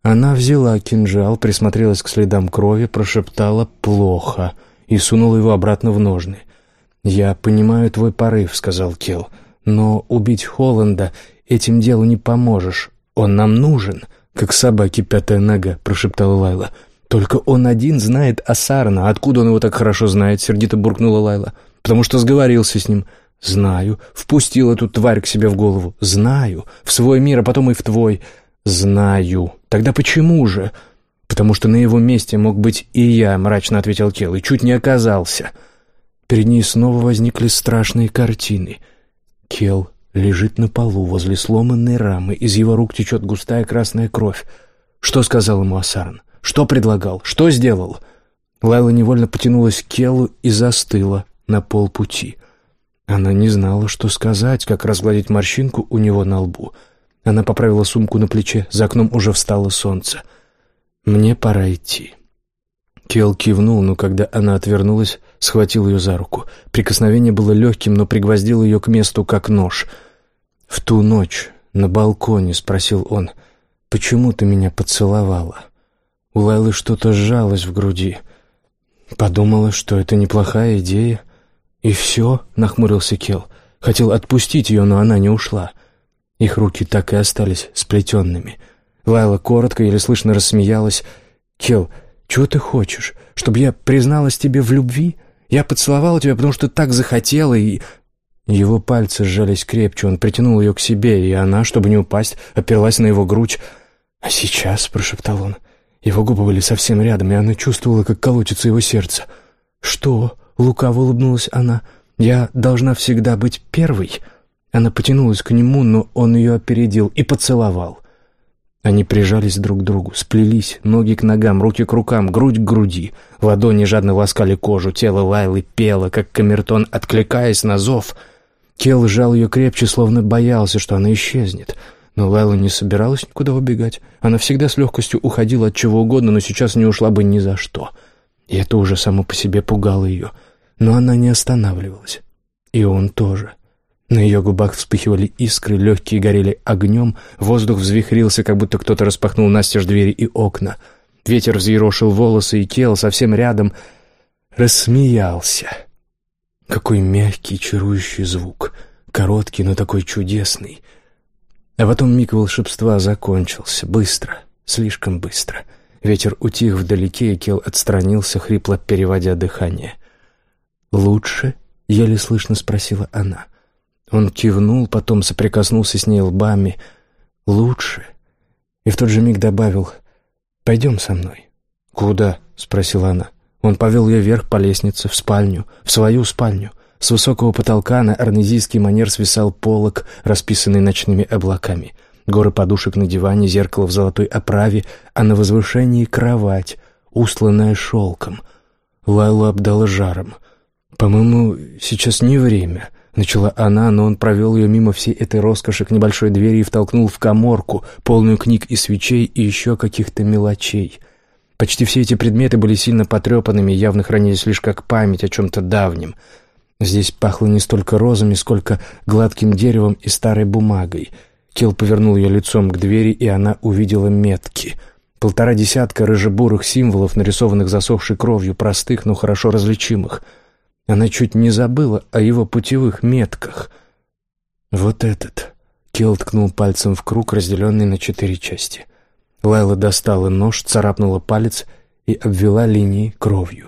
Speaker 1: Она взяла кинжал, присмотрелась к следам крови, прошептала «плохо» и сунула его обратно в ножны. «Я понимаю твой порыв», — сказал Келл, — «но убить Холланда этим делу не поможешь. Он нам нужен». «Как собаке пятая нога», — прошептала Лайла. «Только он один знает о Сарна. Откуда он его так хорошо знает?» — сердито буркнула Лайла. «Потому что сговорился с ним». «Знаю. Впустил эту тварь к себе в голову. Знаю. В свой мир, а потом и в твой. Знаю. Тогда почему же?» «Потому что на его месте мог быть и я», — мрачно ответил Кел, — «и чуть не оказался». Перед ней снова возникли страшные картины. Кел лежит на полу возле сломанной рамы, из его рук течет густая красная кровь. Что сказал ему Асарн? Что предлагал? Что сделал? Лайла невольно потянулась к Келу и застыла на полпути. Она не знала, что сказать, как разгладить морщинку у него на лбу. Она поправила сумку на плече, за окном уже встало солнце. «Мне пора идти». Кел кивнул, но когда она отвернулась, схватил ее за руку. Прикосновение было легким, но пригвоздил ее к месту, как нож. «В ту ночь на балконе», — спросил он, — «почему ты меня поцеловала?» У Лайлы что-то сжалось в груди. Подумала, что это неплохая идея. «И все?» — нахмурился Кел. Хотел отпустить ее, но она не ушла. Их руки так и остались сплетенными. Лайла коротко, еле слышно рассмеялась. «Кел, чего ты хочешь? Чтобы я призналась тебе в любви? Я поцеловала тебя, потому что так захотела, и...» Его пальцы сжались крепче, он притянул ее к себе, и она, чтобы не упасть, оперлась на его грудь. «А сейчас?» — прошептал он. Его губы были совсем рядом, и она чувствовала, как колотится его сердце. «Что?» — лукаво улыбнулась она. «Я должна всегда быть первой?» Она потянулась к нему, но он ее опередил и поцеловал. Они прижались друг к другу, сплелись, ноги к ногам, руки к рукам, грудь к груди. Ладони жадно ласкали кожу, тело Лайлы пело, как камертон, откликаясь на зов. Кел сжал ее крепче, словно боялся, что она исчезнет. Но Лайла не собиралась никуда убегать. Она всегда с легкостью уходила от чего угодно, но сейчас не ушла бы ни за что. И это уже само по себе пугало ее. Но она не останавливалась. И он тоже. На ее губах вспыхивали искры, легкие горели огнем, воздух взвихрился, как будто кто-то распахнул настежь двери и окна. Ветер взъерошил волосы, и Кел совсем рядом рассмеялся. Какой мягкий, чарующий звук, короткий, но такой чудесный. А потом миг волшебства закончился, быстро, слишком быстро. Ветер утих вдалеке, и Кел отстранился, хрипло переводя дыхание. «Лучше?» — еле слышно спросила она — он кивнул, потом соприкоснулся с ней лбами. «Лучше». И в тот же миг добавил «Пойдем со мной». «Куда?» — спросила она. Он повел ее вверх по лестнице, в спальню, в свою спальню. С высокого потолка на арнезийский манер свисал полог, расписанный ночными облаками. Горы подушек на диване, зеркало в золотой оправе, а на возвышении кровать, устланная шелком. Лайлу обдала жаром. «По-моему, сейчас не время», Начала она, но он провел ее мимо всей этой роскоши к небольшой двери и втолкнул в коморку, полную книг и свечей и еще каких-то мелочей. Почти все эти предметы были сильно потрепанными явно хранились лишь как память о чем-то давнем. Здесь пахло не столько розами, сколько гладким деревом и старой бумагой. Кел повернул ее лицом к двери, и она увидела метки. Полтора десятка рыжебурых символов, нарисованных засохшей кровью, простых, но хорошо различимых — она чуть не забыла о его путевых метках. Вот этот. Кел ткнул пальцем в круг, разделенный на четыре части. Лайла достала нож, царапнула палец и обвела линии кровью.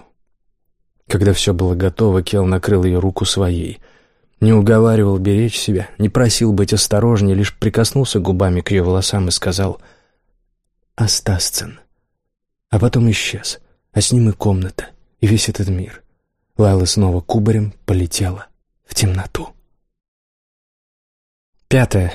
Speaker 1: Когда все было готово, Кел накрыл ее руку своей. Не уговаривал беречь себя, не просил быть осторожнее, лишь прикоснулся губами к ее волосам и сказал «Астасцин». А потом исчез, а с ним и комната, и весь этот мир — Лайла снова кубарем полетела в темноту. Пятое.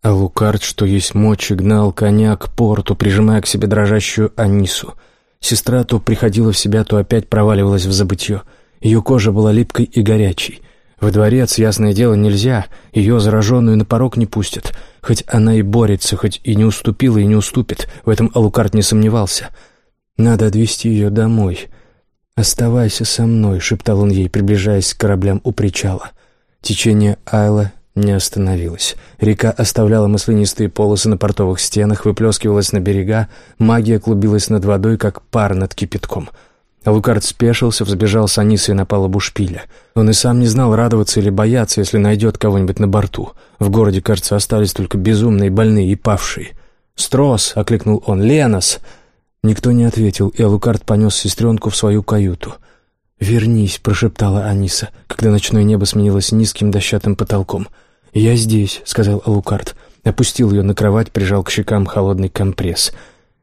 Speaker 1: А Лукард, что есть мочи, гнал коня к порту, прижимая к себе дрожащую Анису. Сестра то приходила в себя, то опять проваливалась в забытье. Ее кожа была липкой и горячей. Во дворец, ясное дело, нельзя. Ее зараженную на порог не пустят. Хоть она и борется, хоть и не уступила, и не уступит. В этом Алукард не сомневался. Надо отвезти ее домой. «Оставайся со мной», — шептал он ей, приближаясь к кораблям у причала. Течение Айла не остановилось. Река оставляла маслянистые полосы на портовых стенах, выплескивалась на берега, магия клубилась над водой, как пар над кипятком. Лукард спешился, взбежал с Анисой на палубу шпиля. Он и сам не знал, радоваться или бояться, если найдет кого-нибудь на борту. В городе, кажется, остались только безумные, больные и павшие. «Строс!» — окликнул он. «Ленос!» Никто не ответил, и Алукард понес сестренку в свою каюту. «Вернись», — прошептала Аниса, когда ночное небо сменилось низким дощатым потолком. «Я здесь», — сказал Алукард. Опустил ее на кровать, прижал к щекам холодный компресс.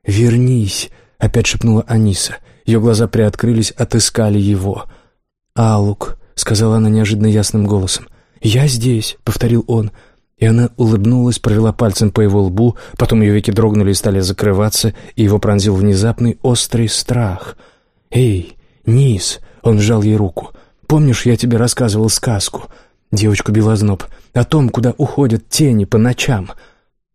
Speaker 1: «Вернись», — опять шепнула Аниса. Ее глаза приоткрылись, отыскали его. «Алук», — сказала она неожиданно ясным голосом. «Я здесь», — повторил он. И она улыбнулась, провела пальцем по его лбу, потом ее веки дрогнули и стали закрываться, и его пронзил внезапный острый страх. «Эй, Низ!» — он сжал ей руку. «Помнишь, я тебе рассказывал сказку?» Девочку Белозноб. «О том, куда уходят тени по ночам».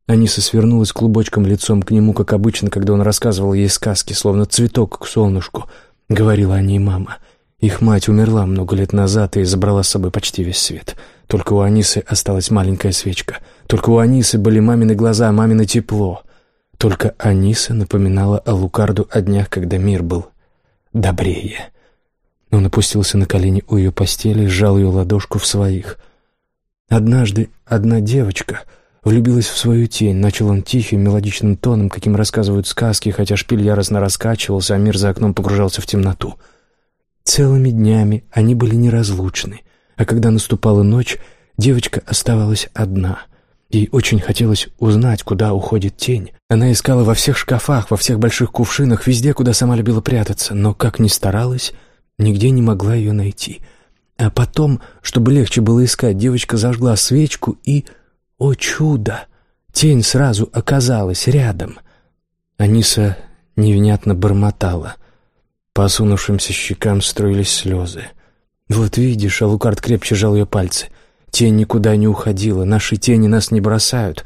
Speaker 1: Аниса свернулась клубочком лицом к нему, как обычно, когда он рассказывал ей сказки, словно цветок к солнышку. Говорила о ней мама. Их мать умерла много лет назад и забрала с собой почти весь свет. Только у Анисы осталась маленькая свечка. Только у Анисы были мамины глаза, мамино тепло. Только Аниса напоминала о Лукарду о днях, когда мир был добрее. Он опустился на колени у ее постели сжал ее ладошку в своих. Однажды одна девочка влюбилась в свою тень. Начал он тихим, мелодичным тоном, каким рассказывают сказки, хотя шпиль яростно раскачивался, а мир за окном погружался в темноту. Целыми днями они были неразлучны, а когда наступала ночь, девочка оставалась одна. Ей очень хотелось узнать, куда уходит тень. Она искала во всех шкафах, во всех больших кувшинах, везде, куда сама любила прятаться, но, как ни старалась, нигде не могла ее найти. А потом, чтобы легче было искать, девочка зажгла свечку и... О чудо! Тень сразу оказалась рядом. Аниса невнятно бормотала — по осунувшимся щекам струились слезы. «Вот видишь», — Алукард крепче жал ее пальцы, — «тень никуда не уходила, наши тени нас не бросают.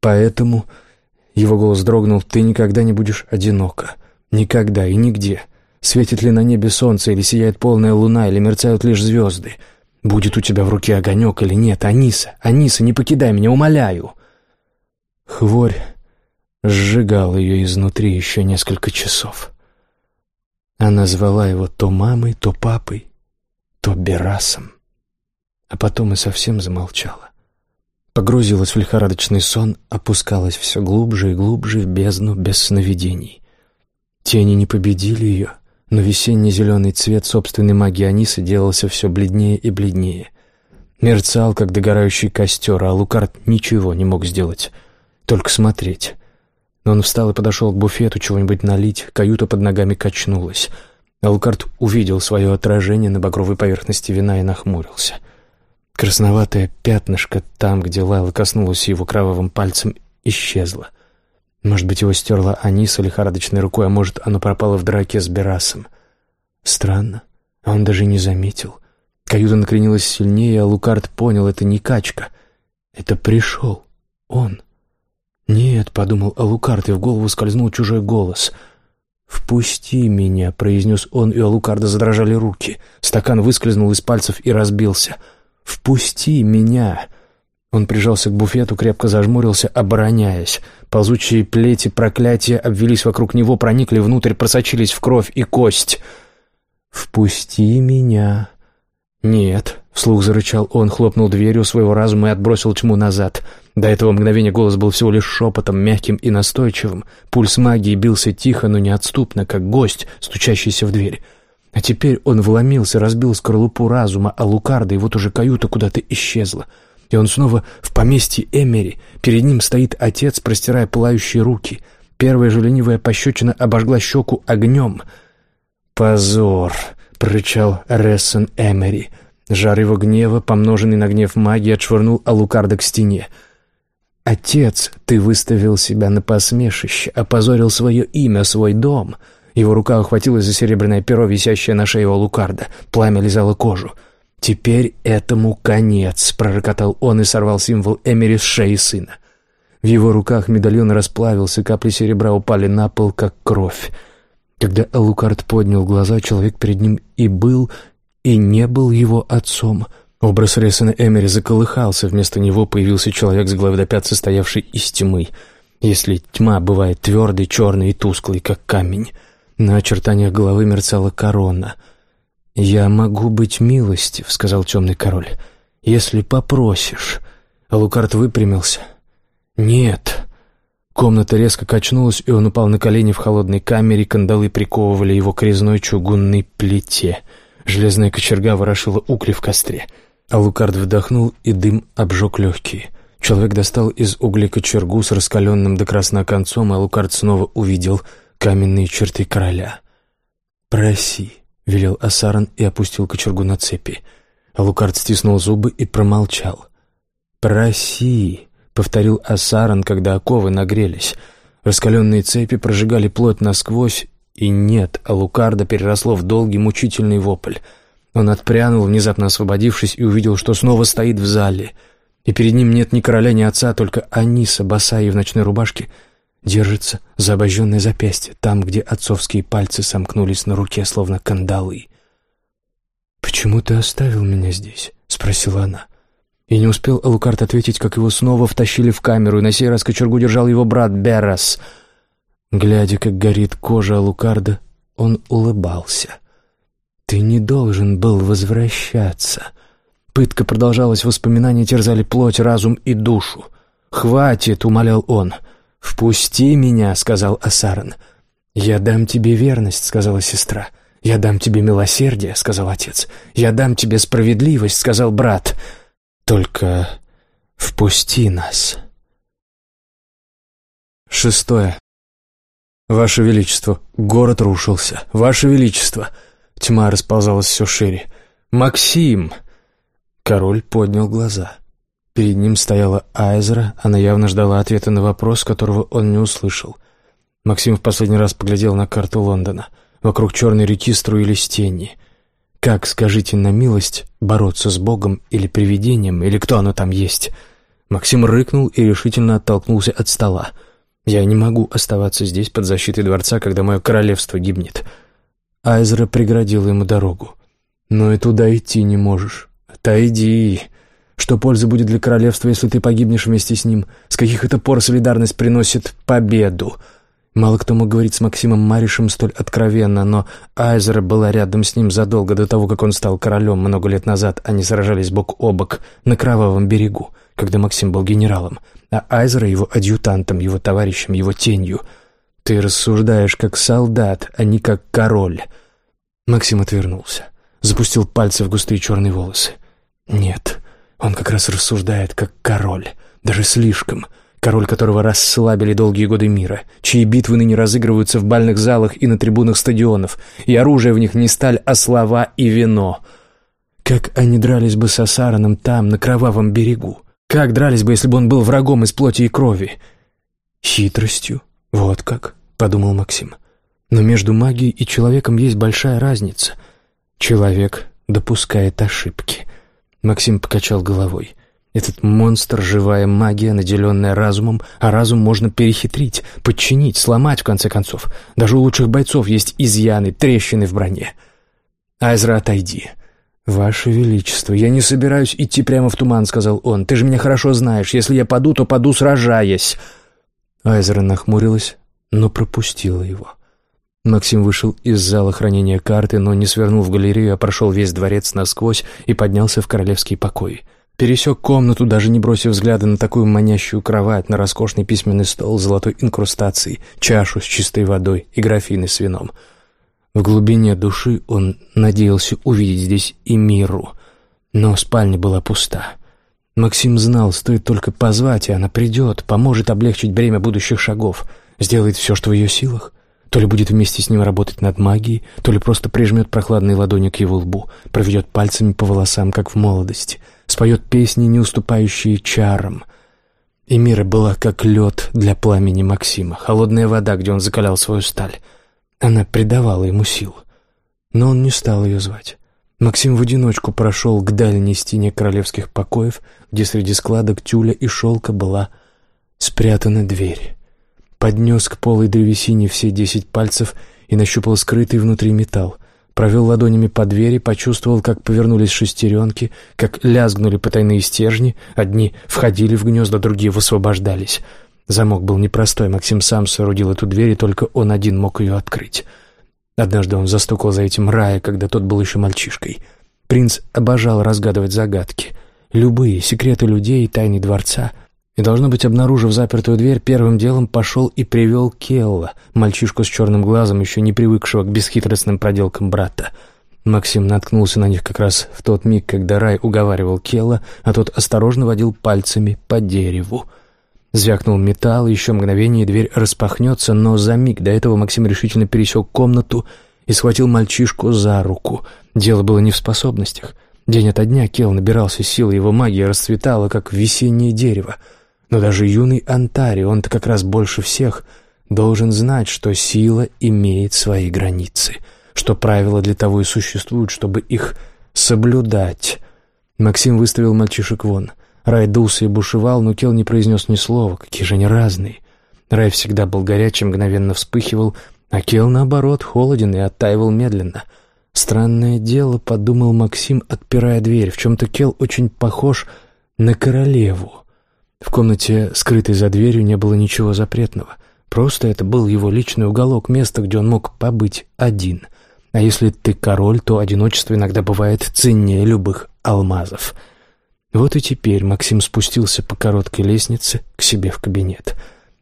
Speaker 1: Поэтому...» — его голос дрогнул, — «ты никогда не будешь одинока. Никогда и нигде. Светит ли на небе солнце, или сияет полная луна, или мерцают лишь звезды. Будет у тебя в руке огонек или нет, Аниса, Аниса, не покидай меня, умоляю!» Хворь сжигал ее изнутри еще несколько часов. Она звала его то мамой, то папой, то Берасом. А потом и совсем замолчала. Погрузилась в лихорадочный сон, опускалась все глубже и глубже в бездну без сновидений. Тени не победили ее, но весенний зеленый цвет собственной магии Анисы делался все бледнее и бледнее. Мерцал, как догорающий костер, а Лукард ничего не мог сделать, только смотреть. Но он встал и подошел к буфету чего-нибудь налить, каюта под ногами качнулась. Алкарт увидел свое отражение на багровой поверхности вина и нахмурился. Красноватое пятнышко там, где Лайла коснулась его кровавым пальцем, исчезло. Может быть, его стерла Аниса лихорадочной рукой, а может, оно пропало в драке с Берасом. Странно, а он даже не заметил. Каюта накренилась сильнее, а Лукард понял, это не качка. Это пришел он. «Нет», — подумал Алукард, и в голову скользнул чужой голос. «Впусти меня», — произнес он, и у Алукарда задрожали руки. Стакан выскользнул из пальцев и разбился. «Впусти меня!» Он прижался к буфету, крепко зажмурился, обороняясь. Ползучие плети проклятия обвелись вокруг него, проникли внутрь, просочились в кровь и кость. «Впусти меня!» «Нет», — вслух зарычал он, хлопнул дверью своего разума и отбросил тьму назад. До этого мгновения голос был всего лишь шепотом, мягким и настойчивым. Пульс магии бился тихо, но неотступно, как гость, стучащийся в дверь. А теперь он вломился, разбил скорлупу разума, а Лукарда, и вот уже каюта куда-то исчезла. И он снова в поместье Эмери. Перед ним стоит отец, простирая пылающие руки. Первая же ленивая пощечина обожгла щеку огнем. «Позор!» — прорычал Рессен Эмери. Жар его гнева, помноженный на гнев магии, отшвырнул Алукарда к стене. «Отец, ты выставил себя на посмешище, опозорил свое имя, свой дом». Его рука ухватилась за серебряное перо, висящее на шее Алукарда. Пламя лизало кожу. «Теперь этому конец», — пророкотал он и сорвал символ Эмери с шеи сына. В его руках медальон расплавился, капли серебра упали на пол, как кровь. Когда Алукард поднял глаза, человек перед ним и был, и не был его отцом. Образ Ресена Эмери заколыхался, вместо него появился человек с головы до пят, состоявший из тьмы. Если тьма бывает твердой, черной и тусклой, как камень. На очертаниях головы мерцала корона. «Я могу быть милостив», — сказал темный король, — «если попросишь». А Лукард выпрямился. «Нет». Комната резко качнулась, и он упал на колени в холодной камере, кандалы приковывали его к резной чугунной плите. Железная кочерга ворошила угли в костре. Алукард вдохнул, и дым обжег легкие. Человек достал из угля кочергу с раскаленным до красна концом, и Алукард снова увидел каменные черты короля. «Проси», — велел Асаран и опустил кочергу на цепи. Алукард стиснул зубы и промолчал. «Проси», — повторил Асаран, когда оковы нагрелись. Раскаленные цепи прожигали плоть насквозь, и нет, Алукарда переросло в долгий мучительный вопль. Он отпрянул, внезапно освободившись, и увидел, что снова стоит в зале. И перед ним нет ни короля, ни отца, только Аниса, босая в ночной рубашке, держится за обожженное запястье, там, где отцовские пальцы сомкнулись на руке, словно кандалы. «Почему ты оставил меня здесь?» — спросила она. И не успел Алукард ответить, как его снова втащили в камеру, и на сей раз кочергу держал его брат Берас. Глядя, как горит кожа Алукарда, он улыбался. «Ты не должен был возвращаться». Пытка продолжалась, воспоминания терзали плоть, разум и душу. «Хватит!» — умолял он. «Впусти меня!» — сказал Асаран. «Я дам тебе верность», — сказала сестра. «Я дам тебе милосердие», — сказал отец. «Я дам тебе справедливость», — сказал брат. «Только впусти нас». Шестое. «Ваше Величество, город рушился. Ваше Величество!» Тьма расползалась все шире. «Максим!» Король поднял глаза. Перед ним стояла Айзера, она явно ждала ответа на вопрос, которого он не услышал. Максим в последний раз поглядел на карту Лондона. Вокруг черной реки струились тени. Как, скажите на милость, бороться с Богом или привидением, или кто оно там есть? Максим рыкнул и решительно оттолкнулся от стола. «Я не могу оставаться здесь под защитой дворца, когда мое королевство гибнет». Айзера преградила ему дорогу. «Но и туда идти не можешь. Отойди. Что пользы будет для королевства, если ты погибнешь вместе с ним? С каких это пор солидарность приносит победу?» Мало кто мог говорить с Максимом Маришем столь откровенно, но Айзера была рядом с ним задолго до того, как он стал королем много лет назад. Они сражались бок о бок на Кровавом берегу, когда Максим был генералом, а Айзера его адъютантом, его товарищем, его тенью. «Ты рассуждаешь как солдат, а не как король». Максим отвернулся, запустил пальцы в густые черные волосы. «Нет, он как раз рассуждает как король, даже слишком» король которого расслабили долгие годы мира, чьи битвы ныне разыгрываются в бальных залах и на трибунах стадионов, и оружие в них не сталь, а слова и вино. Как они дрались бы с Асараном там, на кровавом берегу? Как дрались бы, если бы он был врагом из плоти и крови? Хитростью. Вот как, — подумал Максим. Но между магией и человеком есть большая разница. Человек допускает ошибки. Максим покачал головой. Этот монстр — живая магия, наделенная разумом, а разум можно перехитрить, подчинить, сломать, в конце концов. Даже у лучших бойцов есть изъяны, трещины в броне. «Айзра, отойди». «Ваше Величество, я не собираюсь идти прямо в туман», — сказал он. «Ты же меня хорошо знаешь. Если я паду, то паду, сражаясь». Айзра нахмурилась, но пропустила его. Максим вышел из зала хранения карты, но не свернул в галерею, а прошел весь дворец насквозь и поднялся в королевский покой. Пересек комнату, даже не бросив взгляда на такую манящую кровать, на роскошный письменный стол с золотой инкрустацией, чашу с чистой водой и графины с вином. В глубине души он надеялся увидеть здесь и миру, но спальня была пуста. Максим знал, стоит только позвать, и она придет, поможет облегчить бремя будущих шагов, сделает все, что в ее силах. То ли будет вместе с ним работать над магией, то ли просто прижмет прохладные ладони к его лбу, проведет пальцами по волосам, как в молодости — споет песни, не уступающие чарам. И мира была как лед для пламени Максима, холодная вода, где он закалял свою сталь. Она придавала ему сил. Но он не стал ее звать. Максим в одиночку прошел к дальней стене королевских покоев, где среди складок тюля и шелка была спрятана дверь. Поднес к полой древесине все десять пальцев и нащупал скрытый внутри металл провел ладонями по двери, почувствовал, как повернулись шестеренки, как лязгнули потайные стержни, одни входили в гнезда, другие высвобождались. Замок был непростой, Максим сам соорудил эту дверь, и только он один мог ее открыть. Однажды он застукал за этим рая, когда тот был еще мальчишкой. Принц обожал разгадывать загадки. Любые секреты людей и тайны дворца. И, должно быть, обнаружив запертую дверь, первым делом пошел и привел Келла, мальчишку с черным глазом, еще не привыкшего к бесхитростным проделкам брата. Максим наткнулся на них как раз в тот миг, когда Рай уговаривал Келла, а тот осторожно водил пальцами по дереву. Звякнул металл, еще мгновение, дверь распахнется, но за миг до этого Максим решительно пересек комнату и схватил мальчишку за руку. Дело было не в способностях. День ото дня Кел набирался силы, его магия расцветала, как весеннее дерево — но даже юный Антари, он-то как раз больше всех, должен знать, что сила имеет свои границы, что правила для того и существуют, чтобы их соблюдать. Максим выставил мальчишек вон. Рай дулся и бушевал, но Кел не произнес ни слова. Какие же они разные. Рай всегда был горячим, мгновенно вспыхивал, а Кел, наоборот, холоден и оттаивал медленно. Странное дело, подумал Максим, отпирая дверь. В чем-то Кел очень похож на королеву. В комнате, скрытой за дверью, не было ничего запретного. Просто это был его личный уголок, место, где он мог побыть один. А если ты король, то одиночество иногда бывает ценнее любых алмазов. Вот и теперь Максим спустился по короткой лестнице к себе в кабинет.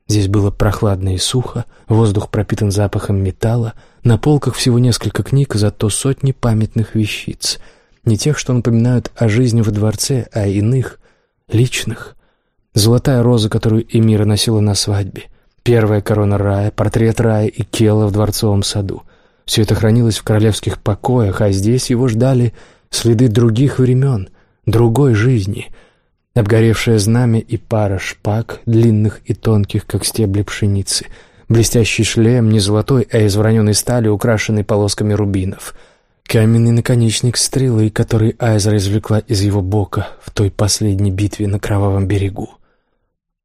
Speaker 1: Здесь было прохладно и сухо, воздух пропитан запахом металла, на полках всего несколько книг, зато сотни памятных вещиц. Не тех, что напоминают о жизни во дворце, а иных, личных, Золотая роза, которую Эмира носила на свадьбе. Первая корона рая, портрет рая и Кела в дворцовом саду. Все это хранилось в королевских покоях, а здесь его ждали следы других времен, другой жизни. Обгоревшее знамя и пара шпаг, длинных и тонких, как стебли пшеницы. Блестящий шлем, не золотой, а из вороненой стали, украшенный полосками рубинов. Каменный наконечник стрелы, который Айзра извлекла из его бока в той последней битве на Кровавом берегу.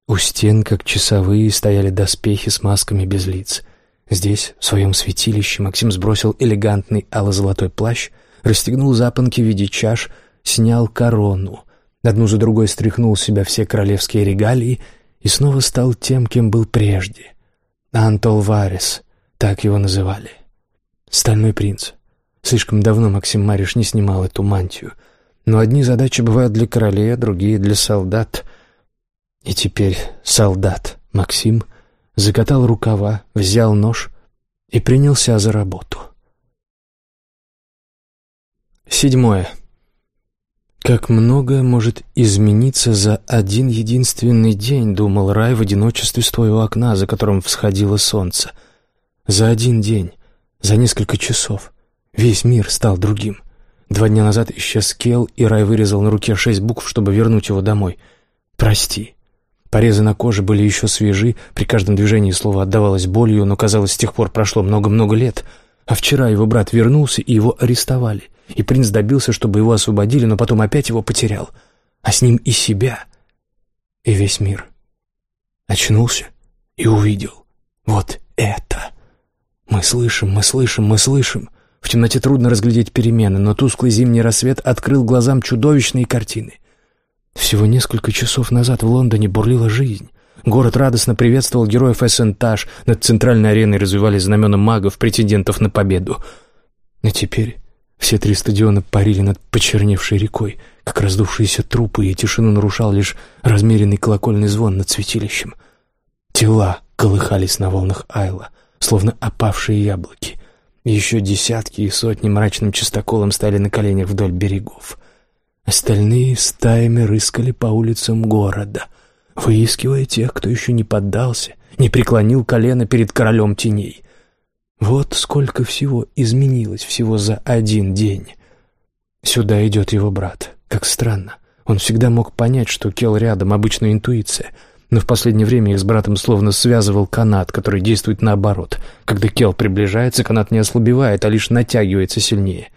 Speaker 1: У стен, как часовые, стояли доспехи с масками без лиц. Здесь, в своем святилище, Максим сбросил элегантный алло-золотой плащ, расстегнул запонки в виде чаш, снял корону, одну за другой стряхнул с себя все королевские регалии и снова стал тем, кем был прежде. Антол Варес, так его называли. Стальной принц. Слишком давно Максим Мариш не снимал эту мантию. Но одни задачи бывают для королей, а другие — для солдат — и теперь солдат Максим закатал рукава, взял нож и принялся за работу. Седьмое. Как многое может измениться за один единственный день, думал Рай в одиночестве стоя у окна, за которым всходило солнце. За один день, за несколько часов, весь мир стал другим. Два дня назад исчез Кел, и Рай вырезал на руке шесть букв, чтобы вернуть его домой. «Прости». Порезы на коже были еще свежи, при каждом движении слово отдавалось болью, но, казалось, с тех пор прошло много-много лет. А вчера его брат вернулся, и его арестовали. И принц добился, чтобы его освободили, но потом опять его потерял. А с ним и себя, и весь мир. Очнулся и увидел. Вот это. Мы слышим, мы слышим, мы слышим. В темноте трудно разглядеть перемены, но тусклый зимний рассвет открыл глазам чудовищные картины. Всего несколько часов назад в Лондоне бурлила жизнь. Город радостно приветствовал героев Эссентаж, над центральной ареной развивались знамена магов, претендентов на победу. А теперь все три стадиона парили над почерневшей рекой, как раздувшиеся трупы, и тишину нарушал лишь размеренный колокольный звон над святилищем. Тела колыхались на волнах Айла, словно опавшие яблоки. Еще десятки и сотни мрачным чистоколом стали на коленях вдоль берегов. Остальные стаями рыскали по улицам города, выискивая тех, кто еще не поддался, не преклонил колено перед королем теней. Вот сколько всего изменилось всего за один день. Сюда идет его брат. Как странно. Он всегда мог понять, что Кел рядом, обычная интуиция. Но в последнее время их с братом словно связывал канат, который действует наоборот. Когда Кел приближается, канат не ослабевает, а лишь натягивается сильнее.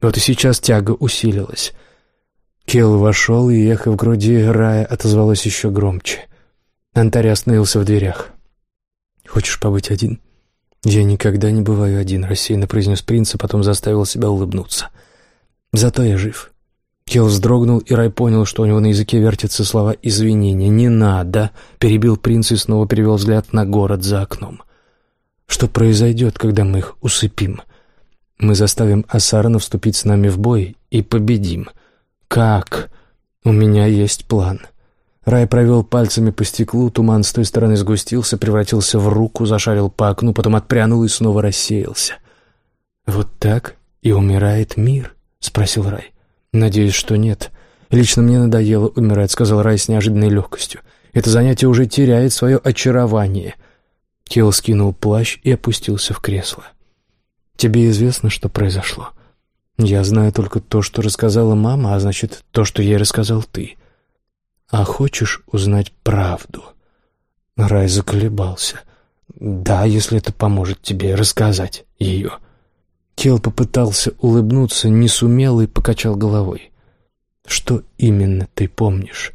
Speaker 1: Вот и сейчас тяга усилилась — Кел вошел, и эхо в груди Рая отозвалось еще громче. Антарь остановился в дверях. «Хочешь побыть один?» «Я никогда не бываю один», — рассеянно произнес принц, а потом заставил себя улыбнуться. «Зато я жив». Кел вздрогнул, и Рай понял, что у него на языке вертятся слова извинения. «Не надо!» — перебил принц и снова перевел взгляд на город за окном. «Что произойдет, когда мы их усыпим? Мы заставим Асарана вступить с нами в бой и победим. «Как? У меня есть план». Рай провел пальцами по стеклу, туман с той стороны сгустился, превратился в руку, зашарил по окну, потом отпрянул и снова рассеялся. «Вот так и умирает мир?» — спросил Рай. «Надеюсь, что нет. Лично мне надоело умирать», — сказал Рай с неожиданной легкостью. «Это занятие уже теряет свое очарование». Кел скинул плащ и опустился в кресло. «Тебе известно, что произошло?» «Я знаю только то, что рассказала мама, а значит, то, что ей рассказал ты». «А хочешь узнать правду?» Рай заколебался. «Да, если это поможет тебе рассказать ее». Кел попытался улыбнуться, не сумел и покачал головой. «Что именно ты помнишь?»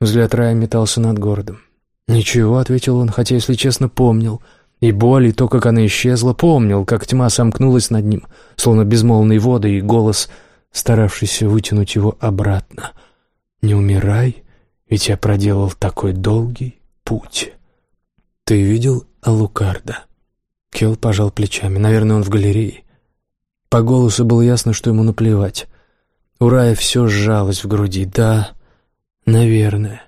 Speaker 1: Взгляд Рая метался над городом. «Ничего», — ответил он, хотя, если честно, помнил. И боль, и то, как она исчезла, помнил, как тьма сомкнулась над ним, словно безмолвные воды, и голос, старавшийся вытянуть его обратно. «Не умирай, ведь я проделал такой долгий путь». «Ты видел Алукарда?» Кел пожал плечами. «Наверное, он в галерее». По голосу было ясно, что ему наплевать. У Рая все сжалось в груди. «Да, наверное».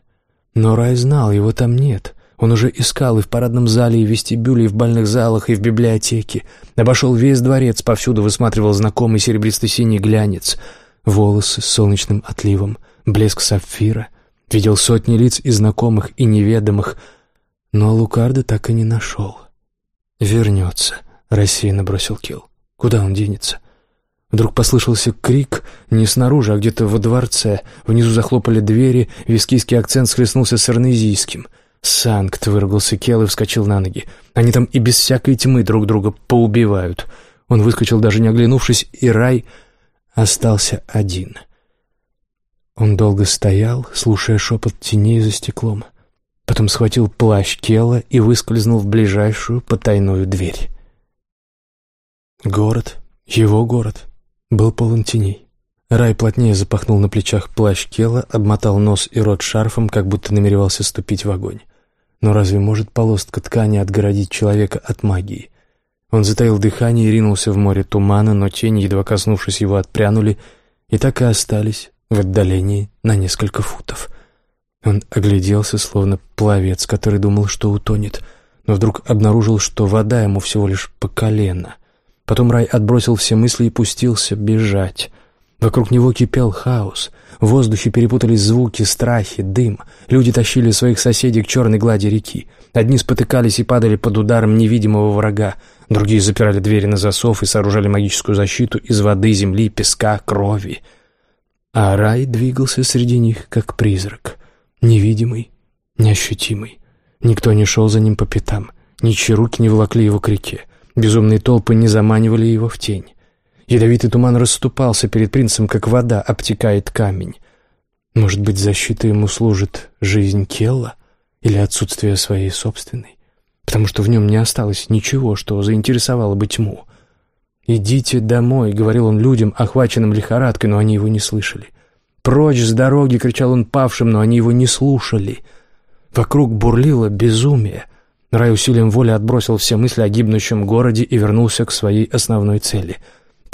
Speaker 1: Но Рай знал, его там нет. Он уже искал и в парадном зале, и в вестибюле, и в бальных залах, и в библиотеке. Обошел весь дворец, повсюду высматривал знакомый серебристо-синий глянец. Волосы с солнечным отливом, блеск сапфира. Видел сотни лиц и знакомых, и неведомых. Но Лукарда так и не нашел. «Вернется», — рассеянно бросил Килл. «Куда он денется?» Вдруг послышался крик не снаружи, а где-то во дворце. Внизу захлопали двери, вискийский акцент схлестнулся с арнезийским. «Санкт!» — выругался Кел и вскочил на ноги. «Они там и без всякой тьмы друг друга поубивают». Он выскочил, даже не оглянувшись, и рай остался один. Он долго стоял, слушая шепот теней за стеклом. Потом схватил плащ Кела и выскользнул в ближайшую потайную дверь. Город, его город, был полон теней. Рай плотнее запахнул на плечах плащ Кела, обмотал нос и рот шарфом, как будто намеревался ступить в огонь. Но разве может полостка ткани отгородить человека от магии? Он затаил дыхание и ринулся в море тумана, но тени, едва коснувшись его, отпрянули и так и остались в отдалении на несколько футов. Он огляделся, словно пловец, который думал, что утонет, но вдруг обнаружил, что вода ему всего лишь по колено — Потом Рай отбросил все мысли и пустился бежать. Вокруг него кипел хаос. В воздухе перепутались звуки, страхи, дым. Люди тащили своих соседей к черной глади реки. Одни спотыкались и падали под ударом невидимого врага. Другие запирали двери на засов и сооружали магическую защиту из воды, земли, песка, крови. А рай двигался среди них, как призрак. Невидимый, неощутимый. Никто не шел за ним по пятам. Ничьи руки не волокли его к реке. Безумные толпы не заманивали его в тень. Ядовитый туман расступался перед принцем, как вода обтекает камень. Может быть, защитой ему служит жизнь Келла или отсутствие своей собственной? Потому что в нем не осталось ничего, что заинтересовало бы тьму. «Идите домой», — говорил он людям, охваченным лихорадкой, но они его не слышали. «Прочь с дороги!» — кричал он павшим, но они его не слушали. Вокруг бурлило безумие — Рай усилием воли отбросил все мысли о гибнущем городе и вернулся к своей основной цели —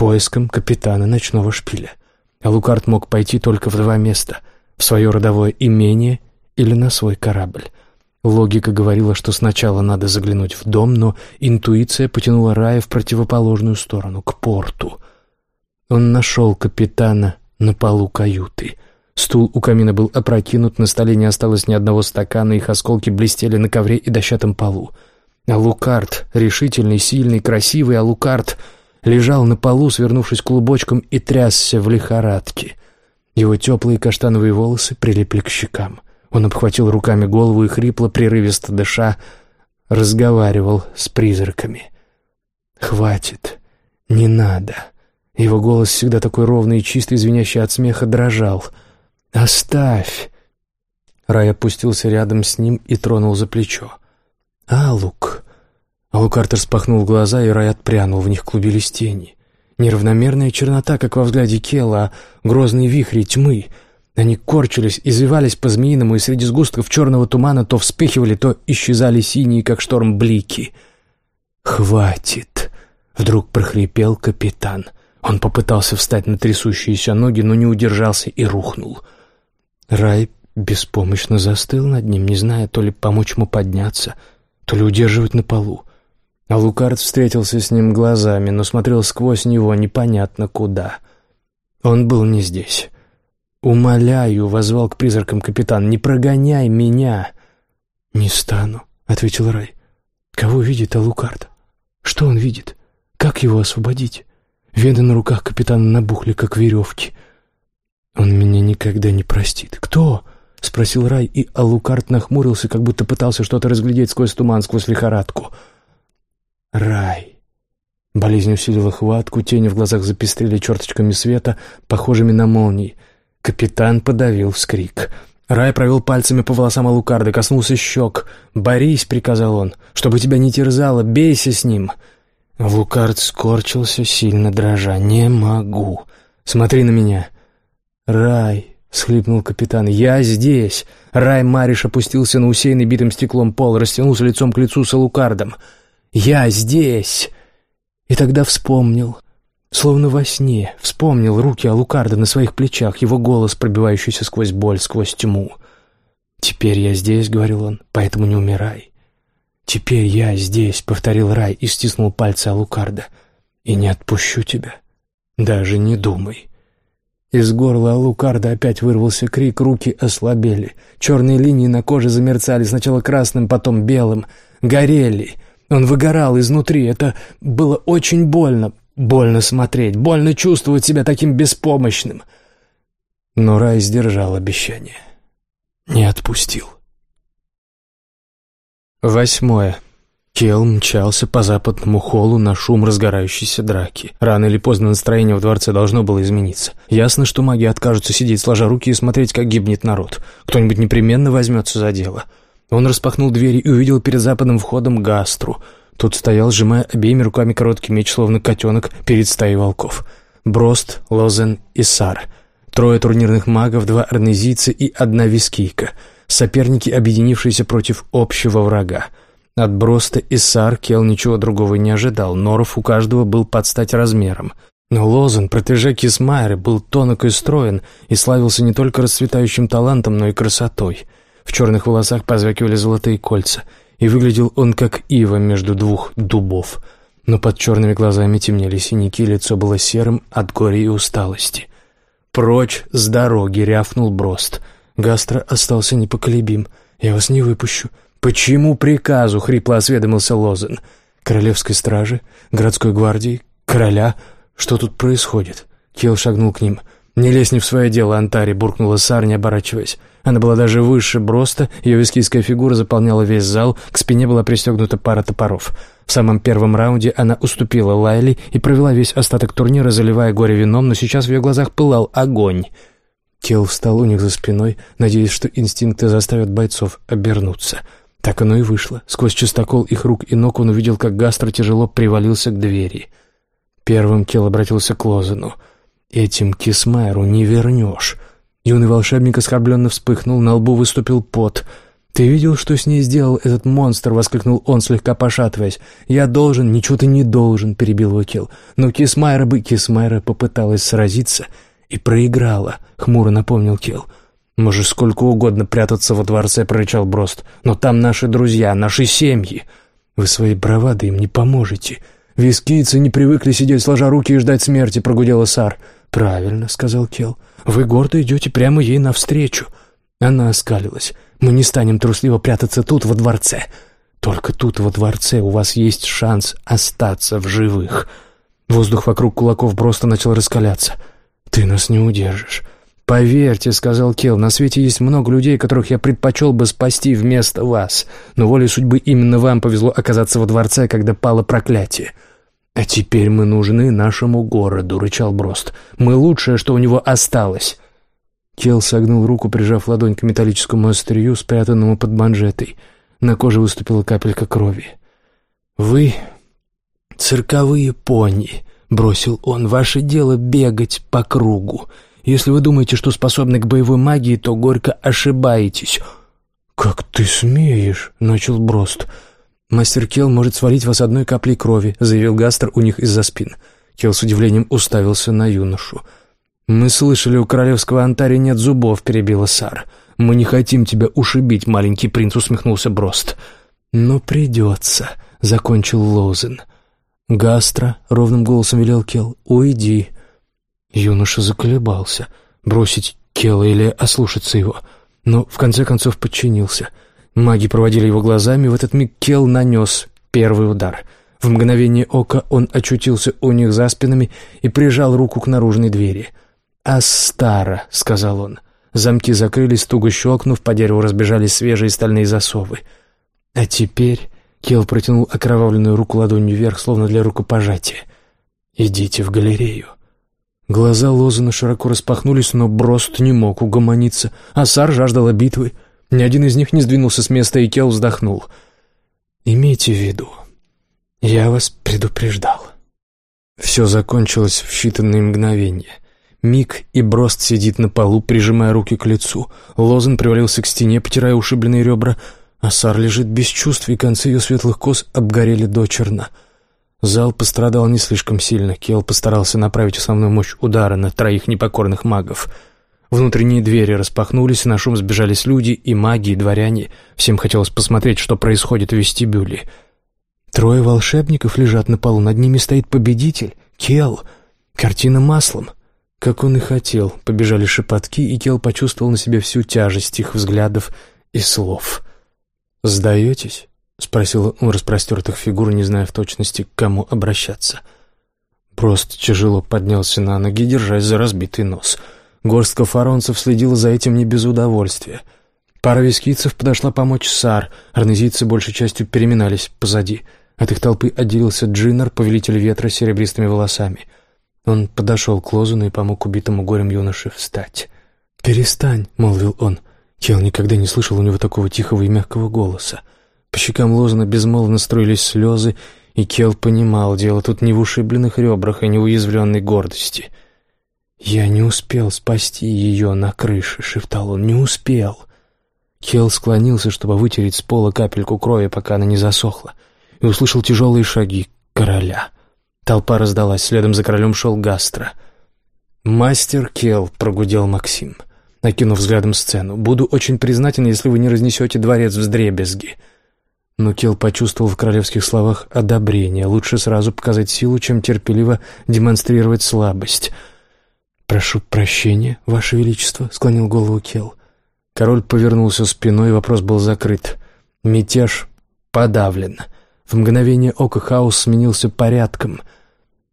Speaker 1: поискам капитана ночного шпиля. А Лукард мог пойти только в два места — в свое родовое имение или на свой корабль. Логика говорила, что сначала надо заглянуть в дом, но интуиция потянула Рая в противоположную сторону, к порту. Он нашел капитана на полу каюты — Стул у камина был опрокинут, на столе не осталось ни одного стакана, их осколки блестели на ковре и дощатом полу. А Лукард, решительный, сильный, красивый, а Лукард лежал на полу, свернувшись клубочком, и трясся в лихорадке. Его теплые каштановые волосы прилипли к щекам. Он обхватил руками голову и хрипло, прерывисто дыша, разговаривал с призраками. «Хватит, не надо». Его голос, всегда такой ровный и чистый, звенящий от смеха, дрожал — «Оставь!» Рай опустился рядом с ним и тронул за плечо. «Алук!» Алукарт распахнул глаза, и Рай отпрянул, в них клубились тени. Неравномерная чернота, как во взгляде Кела, а грозные вихри тьмы. Они корчились, извивались по-змеиному, и среди сгустков черного тумана то вспыхивали, то исчезали синие, как шторм, блики. «Хватит!» — вдруг прохрипел капитан. Он попытался встать на трясущиеся ноги, но не удержался и рухнул — Рай беспомощно застыл над ним, не зная то ли помочь ему подняться, то ли удерживать на полу. А Лукард встретился с ним глазами, но смотрел сквозь него непонятно куда. Он был не здесь. «Умоляю», — возвал к призракам капитан, — «не прогоняй меня». «Не стану», — ответил Рай. «Кого видит Алукард? Что он видит? Как его освободить? Вены на руках капитана набухли, как веревки. Он меня никогда не простит. Кто?» — спросил Рай, и Алукард нахмурился, как будто пытался что-то разглядеть сквозь туман, сквозь лихорадку. «Рай!» Болезнь усилила хватку, тени в глазах запестрели черточками света, похожими на молнии. Капитан подавил вскрик. Рай провел пальцами по волосам Алукарда, коснулся щек. «Борись!» — приказал он. «Чтобы тебя не терзало, бейся с ним!» Лукард скорчился, сильно дрожа. «Не могу! Смотри на меня!» «Рай!» — схлипнул капитан. «Я здесь!» Рай Мариш опустился на усеянный битым стеклом пол, растянулся лицом к лицу с Алукардом. «Я здесь!» И тогда вспомнил, словно во сне, вспомнил руки Алукарда на своих плечах, его голос, пробивающийся сквозь боль, сквозь тьму. «Теперь я здесь», — говорил он, — «поэтому не умирай». «Теперь я здесь», — повторил Рай и стиснул пальцы Алукарда. «И не отпущу тебя. Даже не думай». Из горла Алукарда опять вырвался крик, руки ослабели. Черные линии на коже замерцали, сначала красным, потом белым. Горели. Он выгорал изнутри. Это было очень больно. Больно смотреть, больно чувствовать себя таким беспомощным. Но Рай сдержал обещание. Не отпустил. Восьмое. Кел мчался по западному холлу на шум разгорающейся драки. Рано или поздно настроение в дворце должно было измениться. Ясно, что маги откажутся сидеть сложа руки и смотреть, как гибнет народ. Кто-нибудь непременно возьмется за дело. Он распахнул двери и увидел перед западным входом Гастру. Тот стоял, сжимая обеими руками короткий меч, словно котенок перед стаей волков. Брост, Лозен и Сар. Трое турнирных магов, два арнезийца и одна вискийка. Соперники, объединившиеся против общего врага. От Броста и Сар Кел ничего другого не ожидал. Норов у каждого был под стать размером. Но Лозен, протеже Кисмайера, был тонок и строен и славился не только расцветающим талантом, но и красотой — в черных волосах позвякивали золотые кольца, и выглядел он как ива между двух дубов. Но под черными глазами темнели синяки, лицо было серым от горя и усталости. «Прочь с дороги!» — рявкнул Брост. Гастро остался непоколебим. «Я вас не выпущу». «Почему приказу?» — хрипло осведомился Лозен. «Королевской стражи? Городской гвардии? Короля? Что тут происходит?» Кел шагнул к ним. «Не лезь не в свое дело, Антари!» — буркнула Сар, не оборачиваясь. Она была даже выше броста, ее вискийская фигура заполняла весь зал, к спине была пристегнута пара топоров. В самом первом раунде она уступила Лайли и провела весь остаток турнира, заливая горе вином, но сейчас в ее глазах пылал огонь. Келл встал у них за спиной, надеясь, что инстинкты заставят бойцов обернуться. Так оно и вышло. Сквозь чистокол их рук и ног он увидел, как Гастро тяжело привалился к двери. Первым Келл обратился к Лозену. «Этим Кисмайру не вернешь». Юный волшебник оскорбленно вспыхнул, на лбу выступил пот. «Ты видел, что с ней сделал этот монстр?» — воскликнул он, слегка пошатываясь. «Я должен, ничего ты не должен», — перебил его Келл. «Но Кисмайра бы...» Кисмайра попыталась сразиться и проиграла, — хмуро напомнил Келл. «Можешь сколько угодно прятаться во дворце», — прорычал Брост. «Но там наши друзья, наши семьи. Вы своей бравадой им не поможете. Вискийцы не привыкли сидеть сложа руки и ждать смерти», — прогудела Сар. «Правильно», — сказал Келл. «Вы гордо идете прямо ей навстречу». Она оскалилась. «Мы не станем трусливо прятаться тут, во дворце. Только тут, во дворце, у вас есть шанс остаться в живых». Воздух вокруг кулаков просто начал раскаляться. «Ты нас не удержишь». «Поверьте», — сказал Келл, — «на свете есть много людей, которых я предпочел бы спасти вместо вас, но волей судьбы именно вам повезло оказаться во дворце, когда пало проклятие». «А теперь мы нужны нашему городу», — рычал Брост. «Мы лучшее, что у него осталось». Кел согнул руку, прижав ладонь к металлическому острию, спрятанному под манжетой. На коже выступила капелька крови. «Вы — цирковые пони», — бросил он. «Ваше дело бегать по кругу. Если вы думаете, что способны к боевой магии, то горько ошибаетесь». «Как ты смеешь?» — начал Брост. «Брост». «Мастер Келл может свалить вас одной каплей крови», — заявил Гастер у них из-за спин. Келл с удивлением уставился на юношу. «Мы слышали, у королевского антари нет зубов», — перебила Сара. «Мы не хотим тебя ушибить, маленький принц», — усмехнулся Брост. «Но придется», — закончил Лозен. «Гастро», — ровным голосом велел Кел, — «уйди». Юноша заколебался, бросить Кела или ослушаться его, но в конце концов подчинился. Маги проводили его глазами, в этот миг Кел нанес первый удар. В мгновение ока он очутился у них за спинами и прижал руку к наружной двери. «Астара», — сказал он. Замки закрылись, туго щелкнув, по дереву разбежались свежие стальные засовы. «А теперь...» — Кел протянул окровавленную руку ладонью вверх, словно для рукопожатия. «Идите в галерею». Глаза Лозана широко распахнулись, но Брост не мог угомониться. Асар жаждала битвы. Ни один из них не сдвинулся с места, и Кел вздохнул. «Имейте в виду, я вас предупреждал». Все закончилось в считанные мгновения. Миг и Брост сидит на полу, прижимая руки к лицу. Лозан привалился к стене, потирая ушибленные ребра. Асар лежит без чувств, и концы ее светлых кос обгорели до черна. Зал пострадал не слишком сильно. Кел постарался направить основную мощь удара на троих непокорных магов. Внутренние двери распахнулись, на шум сбежались люди, и маги, и дворяне. Всем хотелось посмотреть, что происходит в вестибюле. Трое волшебников лежат на полу, над ними стоит победитель. Кел. Картина маслом. Как он и хотел. Побежали шепотки, и Кел почувствовал на себе всю тяжесть их взглядов и слов. «Сдаетесь?» — спросил он распростертых фигур, не зная в точности, к кому обращаться. Просто тяжело поднялся на ноги, держась за разбитый нос. Горстка фаронцев следила за этим не без удовольствия. Пара вискийцев подошла помочь Сар, арнезийцы большей частью переминались позади. От их толпы отделился Джиннер, повелитель ветра с серебристыми волосами. Он подошел к Лозуну и помог убитому горем юноше встать. «Перестань», — молвил он. Кел никогда не слышал у него такого тихого и мягкого голоса. По щекам Лозана безмолвно струились слезы, и Кел понимал, дело тут не в ушибленных ребрах и не в уязвленной гордости. «Я не успел спасти ее на крыше», — шептал он, — «не успел». Кел склонился, чтобы вытереть с пола капельку крови, пока она не засохла, и услышал тяжелые шаги короля. Толпа раздалась, следом за королем шел Гастро. «Мастер Кел», — прогудел Максим, накинув взглядом сцену, — «буду очень признателен, если вы не разнесете дворец в дребезги». Но Кел почувствовал в королевских словах одобрение. Лучше сразу показать силу, чем терпеливо демонстрировать слабость. «Прошу прощения, Ваше Величество», — склонил голову Кел. Король повернулся спиной, вопрос был закрыт. Мятеж подавлен. В мгновение ока хаос сменился порядком.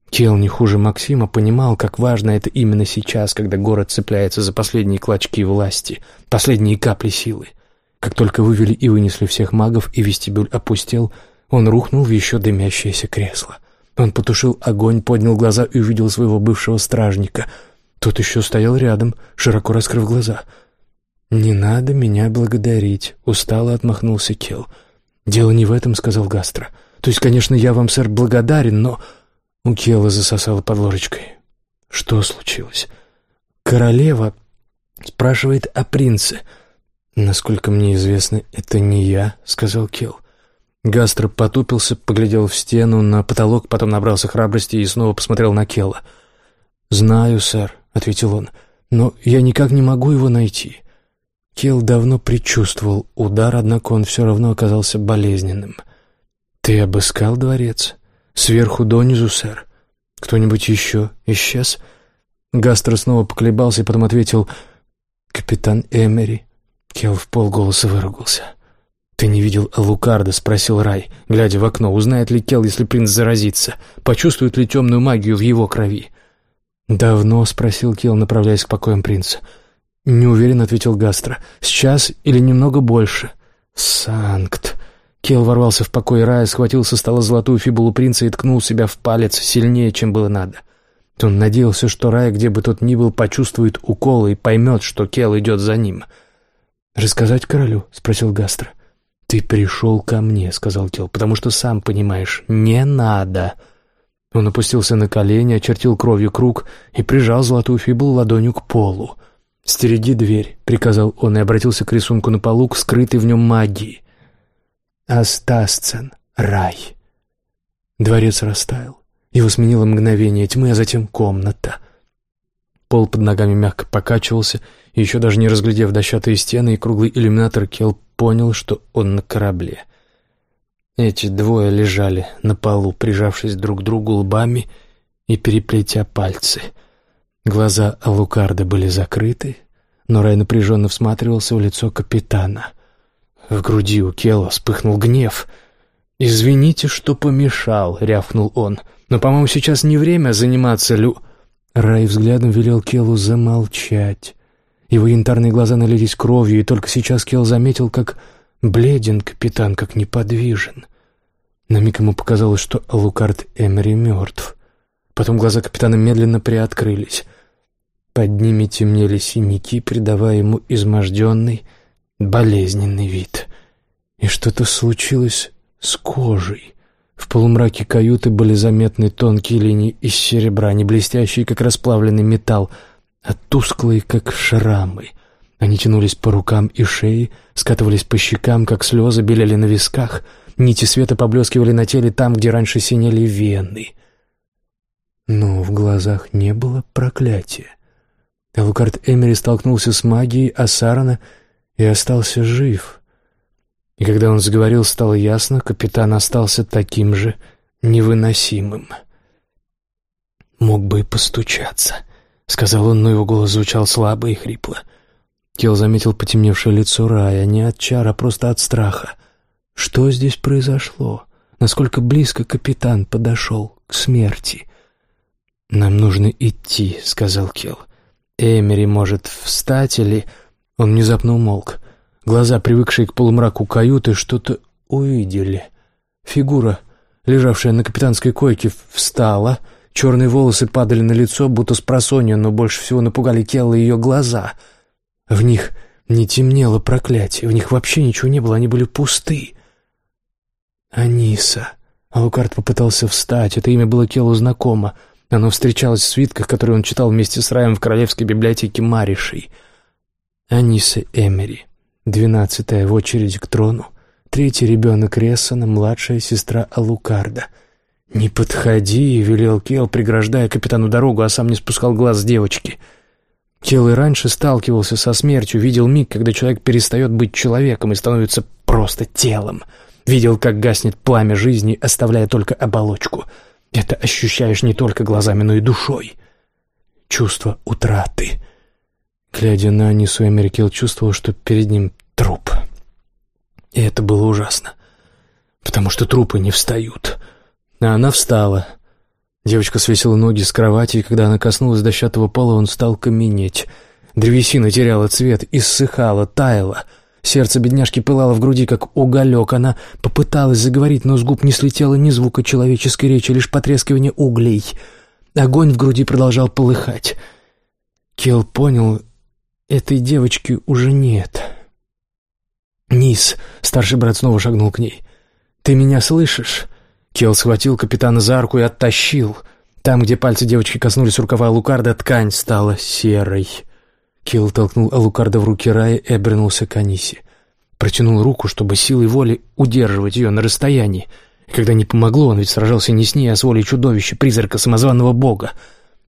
Speaker 1: Кел не хуже Максима понимал, как важно это именно сейчас, когда город цепляется за последние клочки власти, последние капли силы. Как только вывели и вынесли всех магов, и вестибюль опустел, он рухнул в еще дымящееся кресло. Он потушил огонь, поднял глаза и увидел своего бывшего стражника. Тот еще стоял рядом, широко раскрыв глаза. «Не надо меня благодарить», — устало отмахнулся Кел. «Дело не в этом», — сказал Гастро. «То есть, конечно, я вам, сэр, благодарен, но...» У Кела засосало под ложечкой. «Что случилось?» «Королева спрашивает о принце». «Насколько мне известно, это не я», — сказал Кел. Гастро потупился, поглядел в стену, на потолок, потом набрался храбрости и снова посмотрел на Келла. «Знаю, сэр», — ответил он, — «но я никак не могу его найти». Кел давно предчувствовал удар, однако он все равно оказался болезненным. «Ты обыскал дворец? Сверху донизу, сэр? Кто-нибудь еще исчез?» Гастро снова поколебался и потом ответил «Капитан Эмери». Кел в полголоса выругался. «Ты не видел Лукарда?» — спросил Рай, глядя в окно. «Узнает ли Кел, если принц заразится? Почувствует ли темную магию в его крови?» «Давно?» — спросил Кел, направляясь к покоям принца. «Неуверенно», — ответил Гастро. «Сейчас или немного больше?» «Санкт!» Кел ворвался в покой Рая, схватил со стола золотую фибулу принца и ткнул себя в палец сильнее, чем было надо. Он надеялся, что Рай, где бы тот ни был, почувствует укол и поймет, что Кел идет за ним — «Рассказать королю?» — спросил Гастро. «Ты пришел ко мне», — сказал Кел, — «потому что сам понимаешь, не надо». Он опустился на колени, очертил кровью круг и прижал золотую фибулу ладонью к полу. «Стереги дверь», — приказал он и обратился к рисунку на полу, к скрытой в нем магии. «Астасцен, рай». Дворец растаял. Его сменило мгновение тьмы, а затем комната. Пол под ногами мягко покачивался, и еще даже не разглядев дощатые стены и круглый иллюминатор, Кел понял, что он на корабле. Эти двое лежали на полу, прижавшись друг к другу лбами и переплетя пальцы. Глаза Алукарда были закрыты, но Рай напряженно всматривался в лицо капитана. В груди у Кела вспыхнул гнев. «Извините, что помешал», — рявкнул он. «Но, по-моему, сейчас не время заниматься лю...» Рай взглядом велел Келу замолчать. Его янтарные глаза налились кровью, и только сейчас Кел заметил, как бледен капитан, как неподвижен. На миг ему показалось, что Алукард Эмери мертв. Потом глаза капитана медленно приоткрылись. Под ними темнели синяки, придавая ему изможденный, болезненный вид. И что-то случилось с кожей. В полумраке каюты были заметны тонкие линии из серебра, не блестящие, как расплавленный металл, а тусклые, как шрамы. Они тянулись по рукам и шее, скатывались по щекам, как слезы, белели на висках. Нити света поблескивали на теле там, где раньше синели вены. Но в глазах не было проклятия. Элукард Эмери столкнулся с магией Асарана и остался жив. И когда он заговорил, стало ясно, капитан остался таким же невыносимым. «Мог бы и постучаться», — сказал он, но его голос звучал слабо и хрипло. Кел заметил потемневшее лицо Рая, не от чара, а просто от страха. Что здесь произошло? Насколько близко капитан подошел к смерти? «Нам нужно идти», — сказал Кел. «Эмери может встать или...» Он внезапно умолк. Глаза, привыкшие к полумраку каюты, что-то увидели. Фигура, лежавшая на капитанской койке, встала. Черные волосы падали на лицо, будто с просонья, но больше всего напугали Келла ее глаза. В них не темнело проклятие, в них вообще ничего не было, они были пусты. «Аниса». Алукард попытался встать, это имя было Келлу знакомо. Оно встречалось в свитках, которые он читал вместе с Раем в Королевской библиотеке Маришей. Аниса Эмери, двенадцатая в очереди к трону, третий ребенок Рессона, младшая сестра Алукарда. «Не подходи», — велел Кел, преграждая капитану дорогу, а сам не спускал глаз с девочки. Кел и раньше сталкивался со смертью, видел миг, когда человек перестает быть человеком и становится просто телом. Видел, как гаснет пламя жизни, оставляя только оболочку — это ощущаешь не только глазами, но и душой. Чувство утраты. Глядя на Анису Эмерикел, чувствовал, что перед ним труп. И это было ужасно, потому что трупы не встают. А она встала. Девочка свесила ноги с кровати, и когда она коснулась дощатого пола, он стал каменеть. Древесина теряла цвет, иссыхала, таяла — Сердце бедняжки пылало в груди, как уголек. Она попыталась заговорить, но с губ не слетело ни звука человеческой речи, лишь потрескивание углей. Огонь в груди продолжал полыхать. Кел понял, этой девочки уже нет. «Низ», — старший брат снова шагнул к ней. «Ты меня слышишь?» Кел схватил капитана за руку и оттащил. Там, где пальцы девочки коснулись рукава Лукарда, ткань стала серой. Килл толкнул Алукарда в руки Рая и обернулся к Анисе. Протянул руку, чтобы силой воли удерживать ее на расстоянии. И когда не помогло, он ведь сражался не с ней, а с волей чудовища, призрака самозванного бога,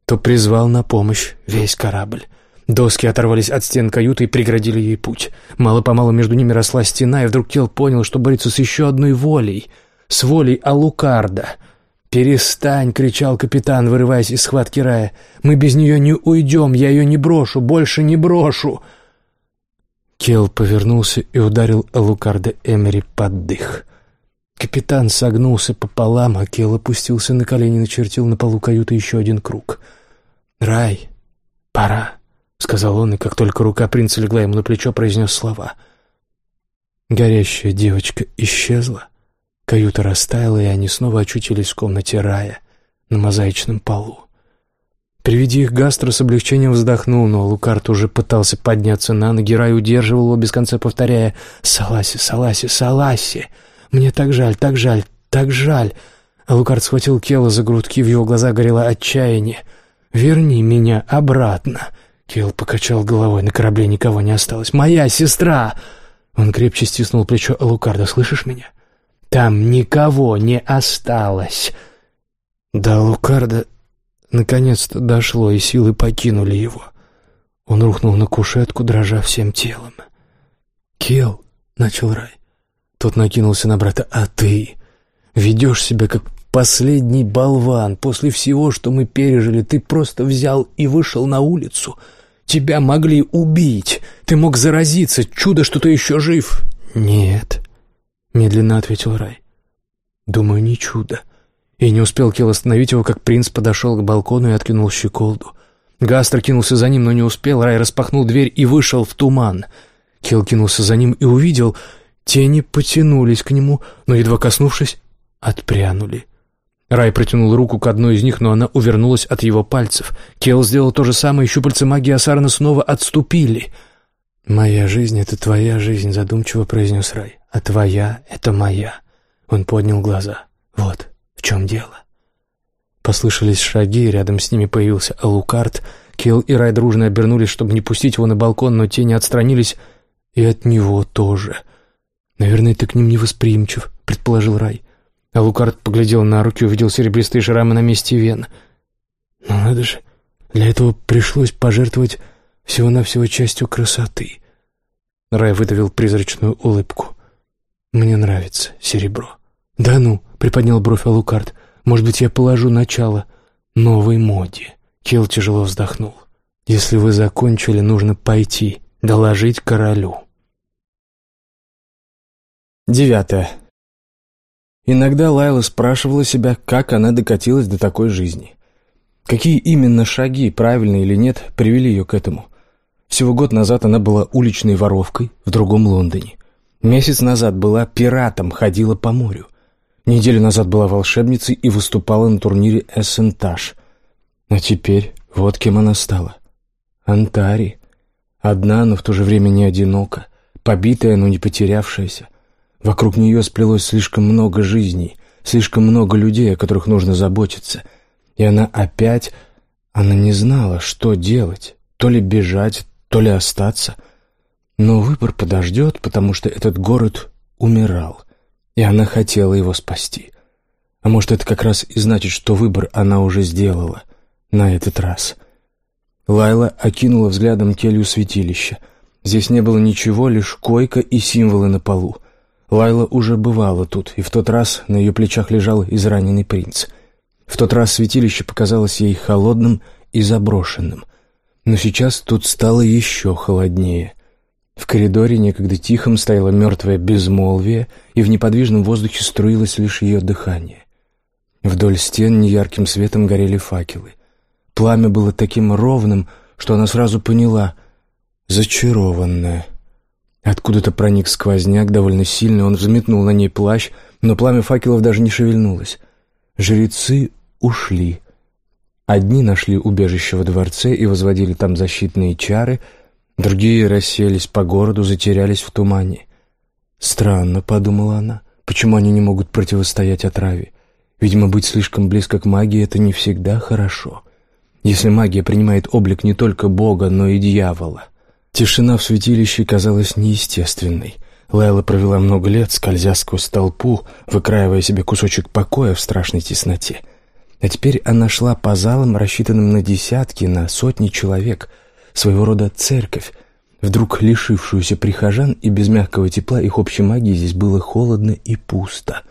Speaker 1: то призвал на помощь весь корабль. Доски оторвались от стен каюты и преградили ей путь. Мало-помалу между ними росла стена, и вдруг Кел понял, что борется с еще одной волей, с волей Алукарда — «Перестань!» — кричал капитан, вырываясь из схватки рая. «Мы без нее не уйдем, я ее не брошу, больше не брошу!» Кел повернулся и ударил Лукарда Эмери под дых. Капитан согнулся пополам, а Кел опустился на колени и начертил на полу каюты еще один круг. «Рай, пора!» — сказал он, и как только рука принца легла ему на плечо, произнес слова. Горящая девочка исчезла, Каюта растаяла, и они снова очутились в комнате рая на мозаичном полу. При виде их Гастро с облегчением вздохнул, но Лукарт уже пытался подняться на ноги, Рай удерживал его без конца, повторяя «Саласи, Саласи, Саласи! Мне так жаль, так жаль, так жаль!» А Лукарт схватил Кела за грудки, в его глазах горело отчаяние. «Верни меня обратно!» Кел покачал головой, на корабле никого не осталось. «Моя сестра!» Он крепче стиснул плечо Лукарда. «Слышишь меня? Там никого не осталось. До Лукарда наконец-то дошло, и силы покинули его. Он рухнул на кушетку, дрожа всем телом. «Кел», — начал Рай. Тот накинулся на брата. «А ты? Ведешь себя как последний болван. После всего, что мы пережили, ты просто взял и вышел на улицу. Тебя могли убить. Ты мог заразиться. Чудо, что ты еще жив». «Нет», — медленно ответил Рай. «Думаю, не чудо». И не успел Кел остановить его, как принц подошел к балкону и откинул щеколду. Гастер кинулся за ним, но не успел. Рай распахнул дверь и вышел в туман. Кел кинулся за ним и увидел... Тени потянулись к нему, но, едва коснувшись, отпрянули. Рай протянул руку к одной из них, но она увернулась от его пальцев. Кел сделал то же самое, и щупальца магии Асарна снова отступили. «Моя жизнь — это твоя жизнь», — задумчиво произнес Рай. «А твоя — это моя». Он поднял глаза. «Вот в чем дело». Послышались шаги, рядом с ними появился Алукарт. Кел и Рай дружно обернулись, чтобы не пустить его на балкон, но те не отстранились, и от него тоже. «Наверное, ты к ним невосприимчив», — предположил Рай. Алукарт поглядел на руки, увидел серебристые шрамы на месте вен. «Ну надо же, для этого пришлось пожертвовать всего-навсего частью красоты». Рай выдавил призрачную улыбку. «Мне нравится серебро». «Да ну», — приподнял бровь Алукарт, может быть, я положу начало новой моде?» Кел тяжело вздохнул. «Если вы закончили, нужно пойти, доложить королю». Девятое. Иногда Лайла спрашивала себя, как она докатилась до такой жизни. Какие именно шаги, правильно или нет, привели ее к этому. Всего год назад она была уличной воровкой в другом Лондоне. Месяц назад была пиратом, ходила по морю. Неделю назад была волшебницей и выступала на турнире «Эссентаж». А теперь вот кем она стала. Антари. Одна, но в то же время не одинока. Побитая, но не потерявшаяся. Вокруг нее сплелось слишком много жизней, слишком много людей, о которых нужно заботиться. И она опять... Она не знала, что делать. То ли бежать, то ли остаться. Но выбор подождет, потому что этот город умирал — и она хотела его спасти. А может, это как раз и значит, что выбор она уже сделала на этот раз. Лайла окинула взглядом келью святилища. Здесь не было ничего, лишь койка и символы на полу. Лайла уже бывала тут, и в тот раз на ее плечах лежал израненный принц. В тот раз святилище показалось ей холодным и заброшенным. Но сейчас тут стало еще холоднее. В коридоре, некогда тихом, стояло мертвое безмолвие, и в неподвижном воздухе струилось лишь ее дыхание. Вдоль стен неярким светом горели факелы. Пламя было таким ровным, что она сразу поняла — зачарованная. Откуда-то проник сквозняк, довольно сильный, он взметнул на ней плащ, но пламя факелов даже не шевельнулось. Жрецы ушли. Одни нашли убежище во дворце и возводили там защитные чары — Другие расселись по городу, затерялись в тумане. «Странно», — подумала она, — «почему они не могут противостоять отраве? Видимо, быть слишком близко к магии — это не всегда хорошо. Если магия принимает облик не только Бога, но и дьявола». Тишина в святилище казалась неестественной. Лайла провела много лет, скользя сквозь толпу, выкраивая себе кусочек покоя в страшной тесноте. А теперь она шла по залам, рассчитанным на десятки, на сотни человек — своего рода церковь, вдруг лишившуюся прихожан, и без мягкого тепла их общей магии здесь было холодно и пусто.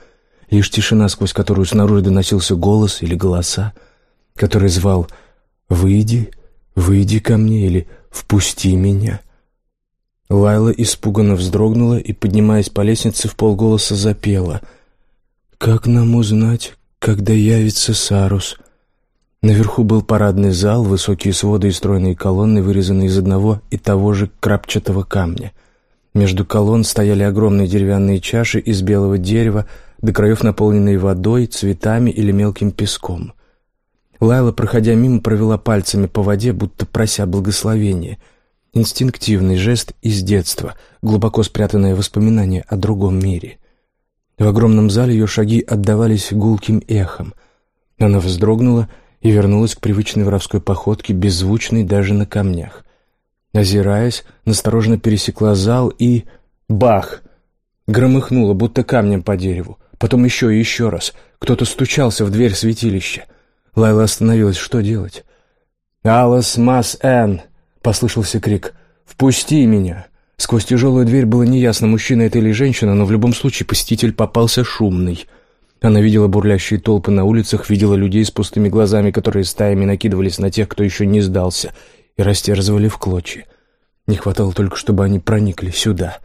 Speaker 1: Лишь тишина, сквозь которую снаружи доносился голос или голоса, который звал «Выйди, выйди ко мне» или «Впусти меня». Лайла испуганно вздрогнула и, поднимаясь по лестнице, в полголоса запела «Как нам узнать, когда явится Сарус?» Наверху был парадный зал, высокие своды и стройные колонны, вырезанные из одного и того же крапчатого камня. Между колонн стояли огромные деревянные чаши из белого дерева, до краев наполненные водой, цветами или мелким песком. Лайла, проходя мимо, провела пальцами по воде, будто прося благословения. Инстинктивный жест из детства, глубоко спрятанное воспоминание о другом мире. В огромном зале ее шаги отдавались гулким эхом. Она вздрогнула и вернулась к привычной воровской походке, беззвучной даже на камнях. Озираясь, настороженно пересекла зал и... Бах! Громыхнуло, будто камнем по дереву. Потом еще и еще раз. Кто-то стучался в дверь святилища. Лайла остановилась. Что делать? «Алас Мас Эн!» — послышался крик. «Впусти меня!» Сквозь тяжелую дверь было неясно, мужчина это или женщина, но в любом случае посетитель попался шумный. Она видела бурлящие толпы на улицах, видела людей с пустыми глазами, которые стаями накидывались на тех, кто еще не сдался, и растерзывали в клочья. Не хватало только, чтобы они проникли сюда.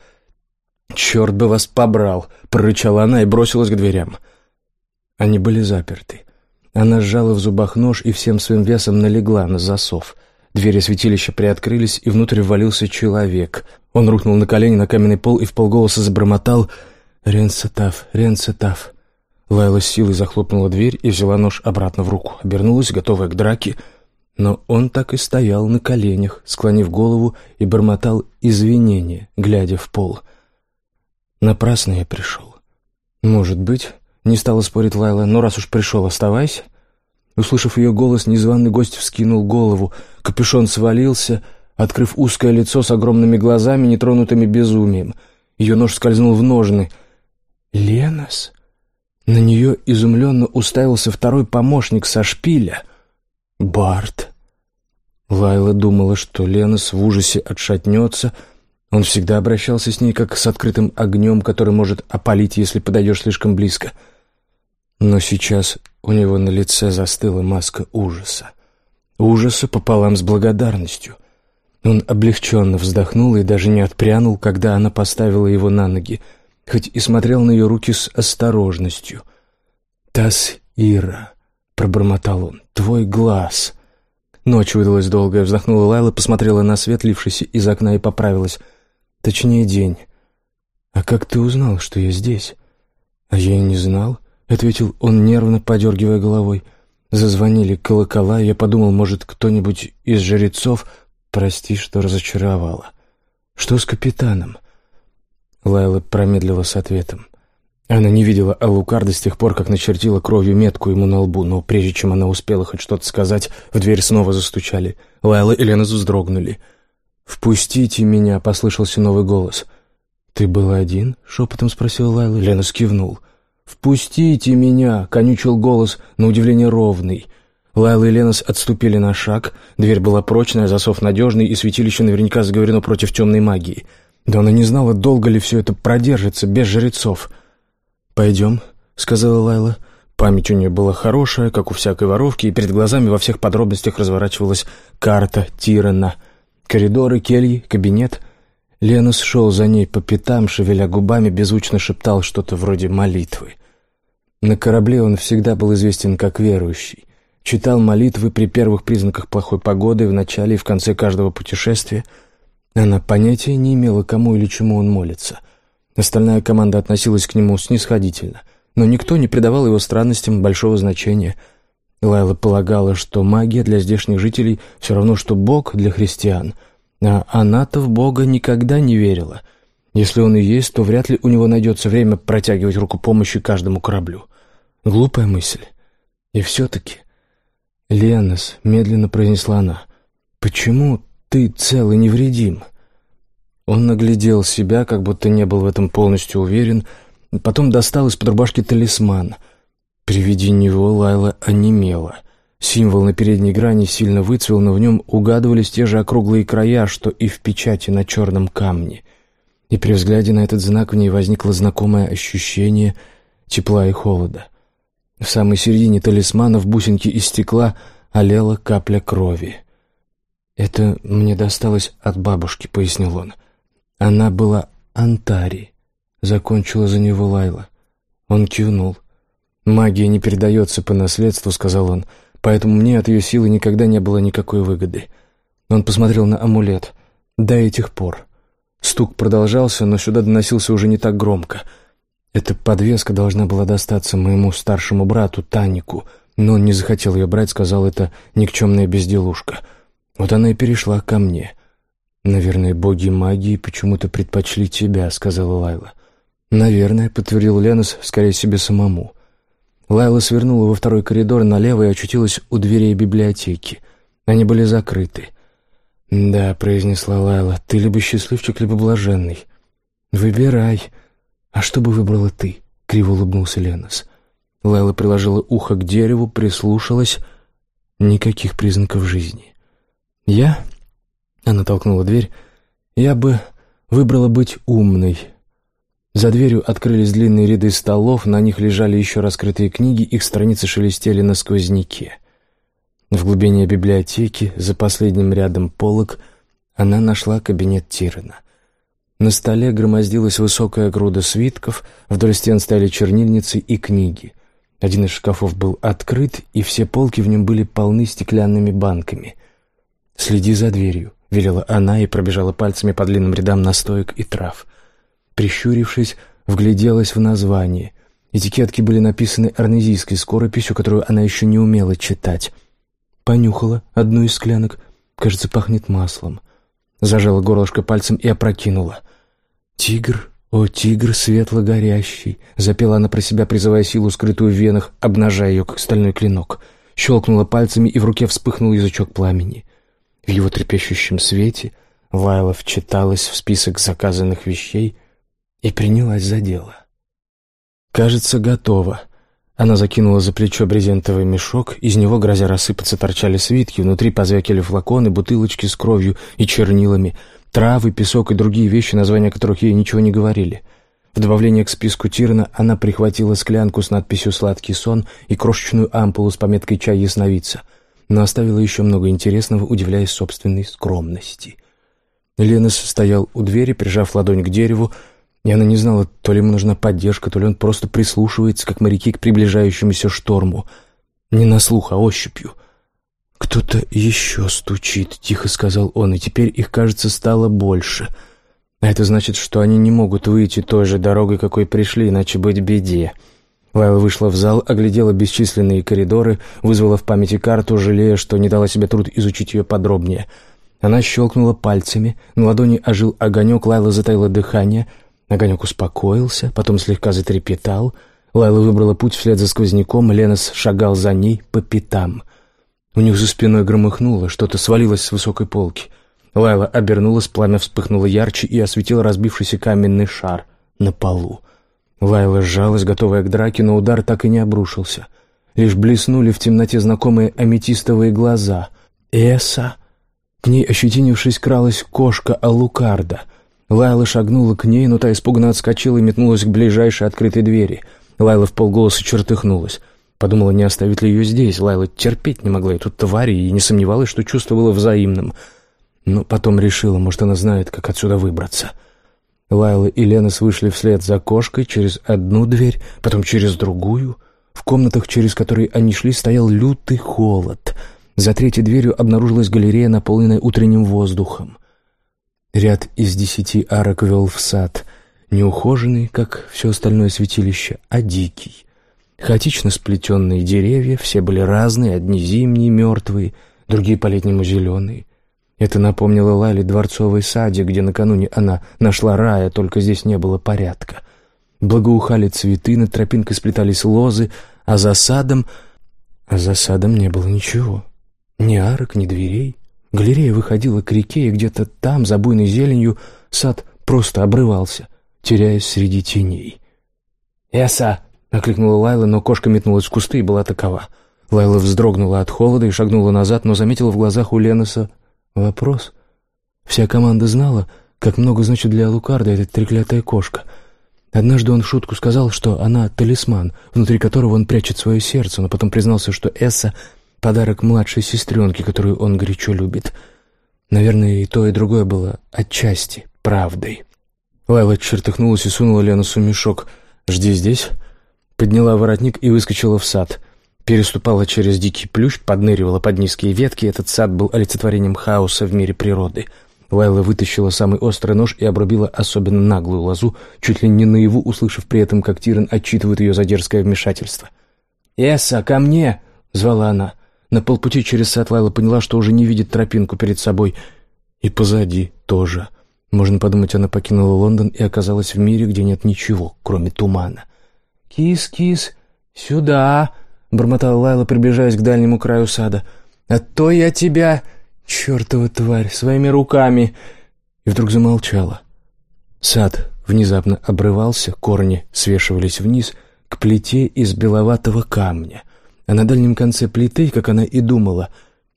Speaker 1: «Черт бы вас побрал!» — прорычала она и бросилась к дверям. Они были заперты. Она сжала в зубах нож и всем своим весом налегла на засов. Двери святилища приоткрылись, и внутрь ввалился человек. Он рухнул на колени на каменный пол и вполголоса забормотал «Ренцетав, Ренцетав». Лайла с силой захлопнула дверь и взяла нож обратно в руку, обернулась, готовая к драке, но он так и стоял на коленях, склонив голову и бормотал извинения, глядя в пол. Напрасно я пришел. Может быть, не стала спорить Лайла, но раз уж пришел, оставайся. Услышав ее голос, незваный гость вскинул голову, капюшон свалился, открыв узкое лицо с огромными глазами, нетронутыми безумием. Ее нож скользнул в ножны. «Ленос?» На нее изумленно уставился второй помощник со шпиля. «Барт». Лайла думала, что Ленос в ужасе отшатнется. Он всегда обращался с ней как с открытым огнем, который может опалить, если подойдешь слишком близко. Но сейчас у него на лице застыла маска ужаса. Ужаса пополам с благодарностью. Он облегченно вздохнул и даже не отпрянул, когда она поставила его на ноги — хоть и смотрел на ее руки с осторожностью. «Тас Ира», — пробормотал он, — «твой глаз». Ночь выдалась долгая, вздохнула Лайла, посмотрела на свет, лившийся из окна, и поправилась. Точнее, день. «А как ты узнал, что я здесь?» «А я и не знал», — ответил он, нервно подергивая головой. Зазвонили колокола, я подумал, может, кто-нибудь из жрецов... Прости, что разочаровала. «Что с капитаном?» Лайла промедлила с ответом. Она не видела Алукарда с тех пор, как начертила кровью метку ему на лбу, но прежде чем она успела хоть что-то сказать, в дверь снова застучали. Лайла и Лена вздрогнули. «Впустите меня!» — послышался новый голос. «Ты был один?» — шепотом спросила Лайла. Лена скивнул. «Впустите меня!» — конючил голос, на удивление ровный. Лайла и Ленос отступили на шаг. Дверь была прочная, засов надежный, и святилище наверняка заговорено против темной магии. Да она не знала, долго ли все это продержится без жрецов. «Пойдем», — сказала Лайла. Память у нее была хорошая, как у всякой воровки, и перед глазами во всех подробностях разворачивалась карта Тирана. Коридоры, кельи, кабинет. Ленус шел за ней по пятам, шевеля губами, беззвучно шептал что-то вроде молитвы. На корабле он всегда был известен как верующий. Читал молитвы при первых признаках плохой погоды в начале и в конце каждого путешествия — она понятия не имела, кому или чему он молится. Остальная команда относилась к нему снисходительно, но никто не придавал его странностям большого значения. Лайла полагала, что магия для здешних жителей все равно, что Бог для христиан, а она-то в Бога никогда не верила. Если он и есть, то вряд ли у него найдется время протягивать руку помощи каждому кораблю. Глупая мысль. И все-таки... «Ленос», — медленно произнесла она, — «почему ты цел и невредим». Он наглядел себя, как будто не был в этом полностью уверен, потом достал из-под рубашки талисман. При виде него Лайла онемела. Символ на передней грани сильно выцвел, но в нем угадывались те же округлые края, что и в печати на черном камне. И при взгляде на этот знак в ней возникло знакомое ощущение тепла и холода. В самой середине талисмана в бусинке из стекла олела капля крови. «Это мне досталось от бабушки», — пояснил он. «Она была Антари», — закончила за него Лайла. Он кивнул. «Магия не передается по наследству», — сказал он, «поэтому мне от ее силы никогда не было никакой выгоды». Он посмотрел на амулет. До этих пор. Стук продолжался, но сюда доносился уже не так громко. Эта подвеска должна была достаться моему старшему брату Танику, но он не захотел ее брать, сказал, это никчемная безделушка — вот она и перешла ко мне. «Наверное, боги магии почему-то предпочли тебя», — сказала Лайла. «Наверное», — подтвердил Ленос, скорее себе самому. Лайла свернула во второй коридор налево и очутилась у дверей библиотеки. Они были закрыты. «Да», — произнесла Лайла, — «ты либо счастливчик, либо блаженный. Выбирай. А что бы выбрала ты?» — криво улыбнулся Ленос. Лайла приложила ухо к дереву, прислушалась. Никаких признаков жизни. «Я? Она толкнула дверь. «Я бы выбрала быть умной». За дверью открылись длинные ряды столов, на них лежали еще раскрытые книги, их страницы шелестели на сквозняке. В глубине библиотеки, за последним рядом полок, она нашла кабинет Тирена. На столе громоздилась высокая груда свитков, вдоль стен стояли чернильницы и книги. Один из шкафов был открыт, и все полки в нем были полны стеклянными банками. «Следи за дверью», — велела она и пробежала пальцами по длинным рядам настоек и трав. Прищурившись, вгляделась в название. Этикетки были написаны арнезийской скорописью, которую она еще не умела читать. Понюхала одну из склянок. Кажется, пахнет маслом. Зажала горлышко пальцем и опрокинула. «Тигр, о, тигр светло-горящий!» Запела она про себя, призывая силу, скрытую в венах, обнажая ее, как стальной клинок. Щелкнула пальцами, и в руке вспыхнул язычок пламени. В его трепещущем свете Лайла вчиталась в список заказанных вещей и принялась за дело. «Кажется, готово». Она закинула за плечо брезентовый мешок, из него, грозя рассыпаться, торчали свитки, внутри позвякили флаконы, бутылочки с кровью и чернилами, травы, песок и другие вещи, названия которых ей ничего не говорили. В добавление к списку Тирна она прихватила склянку с надписью «Сладкий сон» и крошечную ампулу с пометкой «Чай ясновидца», но оставила еще много интересного, удивляясь собственной скромности. Ленос стоял у двери, прижав ладонь к дереву, и она не знала, то ли ему нужна поддержка, то ли он просто прислушивается, как моряки к приближающемуся шторму. Не на слух, а ощупью. «Кто-то еще стучит», — тихо сказал он, и теперь их, кажется, стало больше. А это значит, что они не могут выйти той же дорогой, какой пришли, иначе быть беде. Лайла вышла в зал, оглядела бесчисленные коридоры, вызвала в памяти карту, жалея, что не дала себе труд изучить ее подробнее. Она щелкнула пальцами, на ладони ожил огонек, Лайла затаила дыхание — Огонек успокоился, потом слегка затрепетал. Лайла выбрала путь вслед за сквозняком, Ленос шагал за ней по пятам. У них за спиной громыхнуло, что-то свалилось с высокой полки. Лайла обернулась, пламя вспыхнуло ярче и осветило разбившийся каменный шар на полу. Лайла сжалась, готовая к драке, но удар так и не обрушился. Лишь блеснули в темноте знакомые аметистовые глаза. «Эса!» К ней, ощетинившись, кралась кошка Алукарда — Лайла шагнула к ней, но та испуганно отскочила и метнулась к ближайшей открытой двери. Лайла в полголоса чертыхнулась. Подумала, не оставит ли ее здесь. Лайла терпеть не могла эту тварь и не сомневалась, что чувство было взаимным. Но потом решила, может, она знает, как отсюда выбраться. Лайла и Ленос вышли вслед за кошкой через одну дверь, потом через другую. В комнатах, через которые они шли, стоял лютый холод. За третьей дверью обнаружилась галерея, наполненная утренним воздухом. Ряд из десяти арок вел в сад, неухоженный, как все остальное святилище, а дикий. Хаотично сплетенные деревья, все были разные, одни зимние, мертвые, другие по-летнему зеленые. Это напомнило Лайле дворцовый садик, где накануне она нашла рая, только здесь не было порядка. Благоухали цветы, над тропинкой сплетались лозы, а за садом... А за садом не было ничего. Ни арок, ни дверей. Галерея выходила к реке, и где-то там, за буйной зеленью, сад просто обрывался, теряясь среди теней. «Эса!» — окликнула Лайла, но кошка метнулась в кусты и была такова. Лайла вздрогнула от холода и шагнула назад, но заметила в глазах у Леноса вопрос. Вся команда знала, как много значит для Лукарда эта треклятая кошка. Однажды он в шутку сказал, что она — талисман, внутри которого он прячет свое сердце, но потом признался, что Эсса Подарок младшей сестренке, которую он горячо любит. Наверное, и то, и другое было отчасти правдой. Лайла чертыхнулась и сунула Ленусу мешок. «Жди здесь». Подняла воротник и выскочила в сад. Переступала через дикий плющ, подныривала под низкие ветки. Этот сад был олицетворением хаоса в мире природы. Лайла вытащила самый острый нож и обрубила особенно наглую лозу, чуть ли не наяву, услышав при этом, как Тиран отчитывает ее за дерзкое вмешательство. «Эсса, ко мне!» — звала она. На полпути через сад Лайла поняла, что уже не видит тропинку перед собой. И позади тоже. Можно подумать, она покинула Лондон и оказалась в мире, где нет ничего, кроме тумана. «Кис, кис, сюда!» — бормотала Лайла, приближаясь к дальнему краю сада. «А то я тебя, чертова тварь, своими руками!» И вдруг замолчала. Сад внезапно обрывался, корни свешивались вниз к плите из беловатого камня — а на дальнем конце плиты, как она и думала,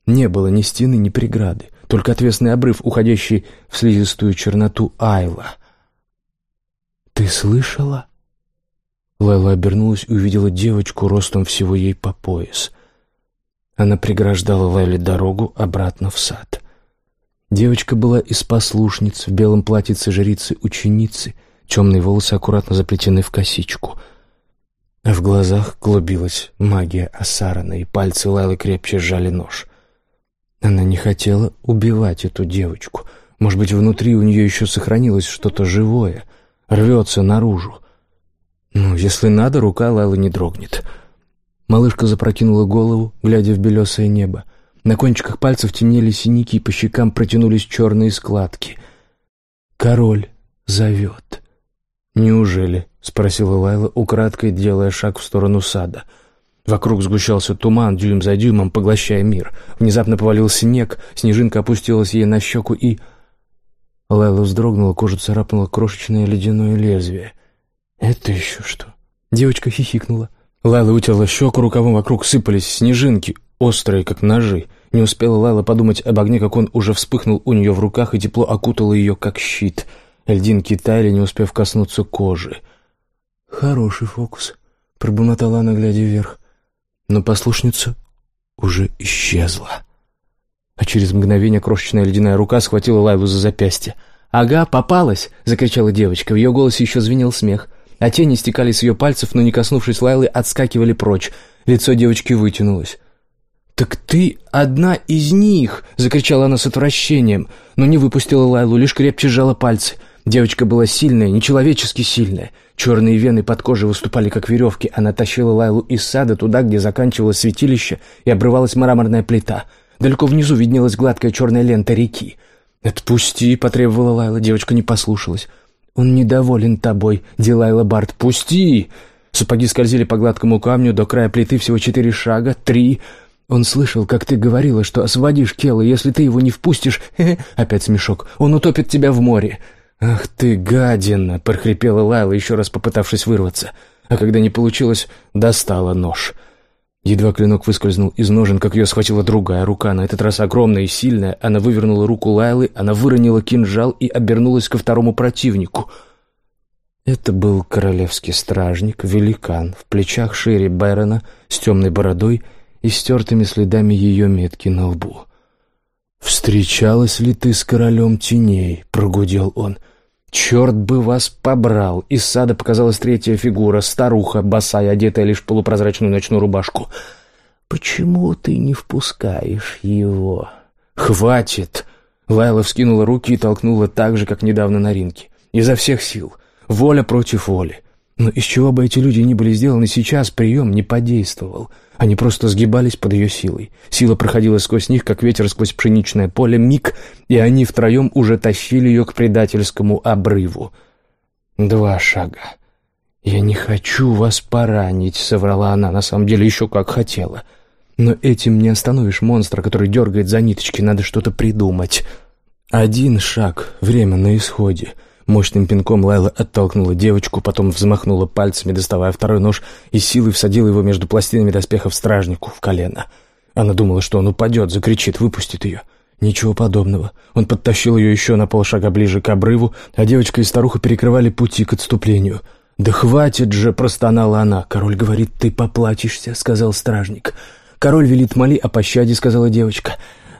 Speaker 1: не было ни стены, ни преграды, только отвесный обрыв, уходящий в слизистую черноту Айла. «Ты слышала?» Лайла обернулась и увидела девочку ростом всего ей по пояс. Она преграждала Лайле дорогу обратно в сад. Девочка была из послушниц, в белом платьице жрицы-ученицы, темные волосы аккуратно заплетены в косичку. А в глазах клубилась магия Асарана, и пальцы Лайлы крепче сжали нож. Она не хотела убивать эту девочку. Может быть, внутри у нее еще сохранилось что-то живое, рвется наружу. Ну, если надо, рука Лайлы не дрогнет. Малышка запрокинула голову, глядя в белесое небо. На кончиках пальцев темнели синяки, по щекам протянулись черные складки. «Король зовет». «Неужели?» — спросила Лайла, украдкой делая шаг в сторону сада. Вокруг сгущался туман, дюйм за дюймом, поглощая мир. Внезапно повалил снег, снежинка опустилась ей на щеку и... Лайла вздрогнула, кожу царапнуло крошечное ледяное лезвие. «Это еще что?» Девочка хихикнула. Лайла утерла щеку, рукавом вокруг сыпались снежинки, острые, как ножи. Не успела Лайла подумать об огне, как он уже вспыхнул у нее в руках, и тепло окутало ее, как щит. Льдинки таяли, не успев коснуться кожи. «Хороший фокус», — пробормотала она, глядя вверх. Но послушница уже исчезла. А через мгновение крошечная ледяная рука схватила Лайлу за запястье. «Ага, попалась!» — закричала девочка. В ее голосе еще звенел смех а тени стекали с ее пальцев, но, не коснувшись Лайлы, отскакивали прочь. Лицо девочки вытянулось. «Так ты одна из них!» — закричала она с отвращением, но не выпустила Лайлу, лишь крепче сжала пальцы. Девочка была сильная, нечеловечески сильная. Черные вены под кожей выступали, как веревки. Она тащила Лайлу из сада туда, где заканчивалось святилище и обрывалась мраморная плита. Далеко внизу виднелась гладкая черная лента реки. «Отпусти!» — потребовала Лайла. Девочка не послушалась. «Он недоволен тобой, Дилайла Барт. Пусти!» Сапоги скользили по гладкому камню до края плиты всего четыре шага, три. Он слышал, как ты говорила, что освободишь Келла, если ты его не впустишь... Опять смешок. Он утопит тебя в море. «Ах ты, гадина!» — прохрипела Лайла, еще раз попытавшись вырваться. А когда не получилось, достала нож — Едва клинок выскользнул из ножен, как ее схватила другая рука, на этот раз огромная и сильная. Она вывернула руку Лайлы, она выронила кинжал и обернулась ко второму противнику. Это был королевский стражник, великан, в плечах шире Бэрона, с темной бородой и стертыми следами ее метки на лбу. «Встречалась ли ты с королем теней?» — прогудел он. «Черт бы вас побрал!» Из сада показалась третья фигура, старуха, босая, одетая лишь в полупрозрачную ночную рубашку. «Почему ты не впускаешь его?» «Хватит!» Лайла вскинула руки и толкнула так же, как недавно на ринге. Изо всех сил. Воля против воли. Но из чего бы эти люди ни были сделаны сейчас, прием не подействовал. Они просто сгибались под ее силой. Сила проходила сквозь них, как ветер сквозь пшеничное поле, миг, и они втроем уже тащили ее к предательскому обрыву. Два шага. «Я не хочу вас поранить», — соврала она, на самом деле еще как хотела. «Но этим не остановишь монстра, который дергает за ниточки, надо что-то придумать». Один шаг, время на исходе — Мощным пинком Лайла оттолкнула девочку, потом взмахнула пальцами, доставая второй нож, и силой всадила его между пластинами доспехов стражнику в колено. Она думала, что он упадет, закричит, выпустит ее. Ничего подобного. Он подтащил ее еще на полшага ближе к обрыву, а девочка и старуха перекрывали пути к отступлению. «Да хватит же!» — простонала она. «Король говорит, ты поплатишься», — сказал стражник. «Король велит моли о пощаде», — сказала девочка.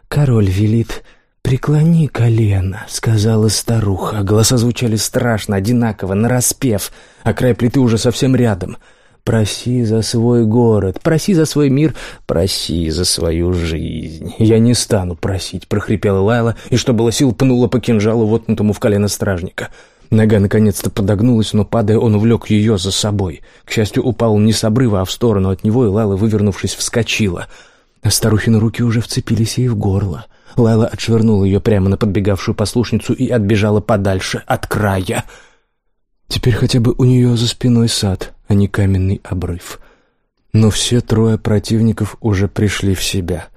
Speaker 1: «Король велит...» «Преклони колено», — сказала старуха. Голоса звучали страшно, одинаково, нараспев, а край плиты уже совсем рядом. «Проси за свой город, проси за свой мир, проси за свою жизнь». «Я не стану просить», — прохрипела Лайла, и, что было сил, пнула по кинжалу, воткнутому в колено стражника. Нога наконец-то подогнулась, но, падая, он увлек ее за собой. К счастью, упал не с обрыва, а в сторону от него, и Лайла, вывернувшись, вскочила. А старухины руки уже вцепились ей в горло — Лайла отшвырнула ее прямо на подбегавшую послушницу и отбежала подальше от края. Теперь хотя бы у нее за спиной сад, а не каменный обрыв. Но все трое противников уже пришли в себя.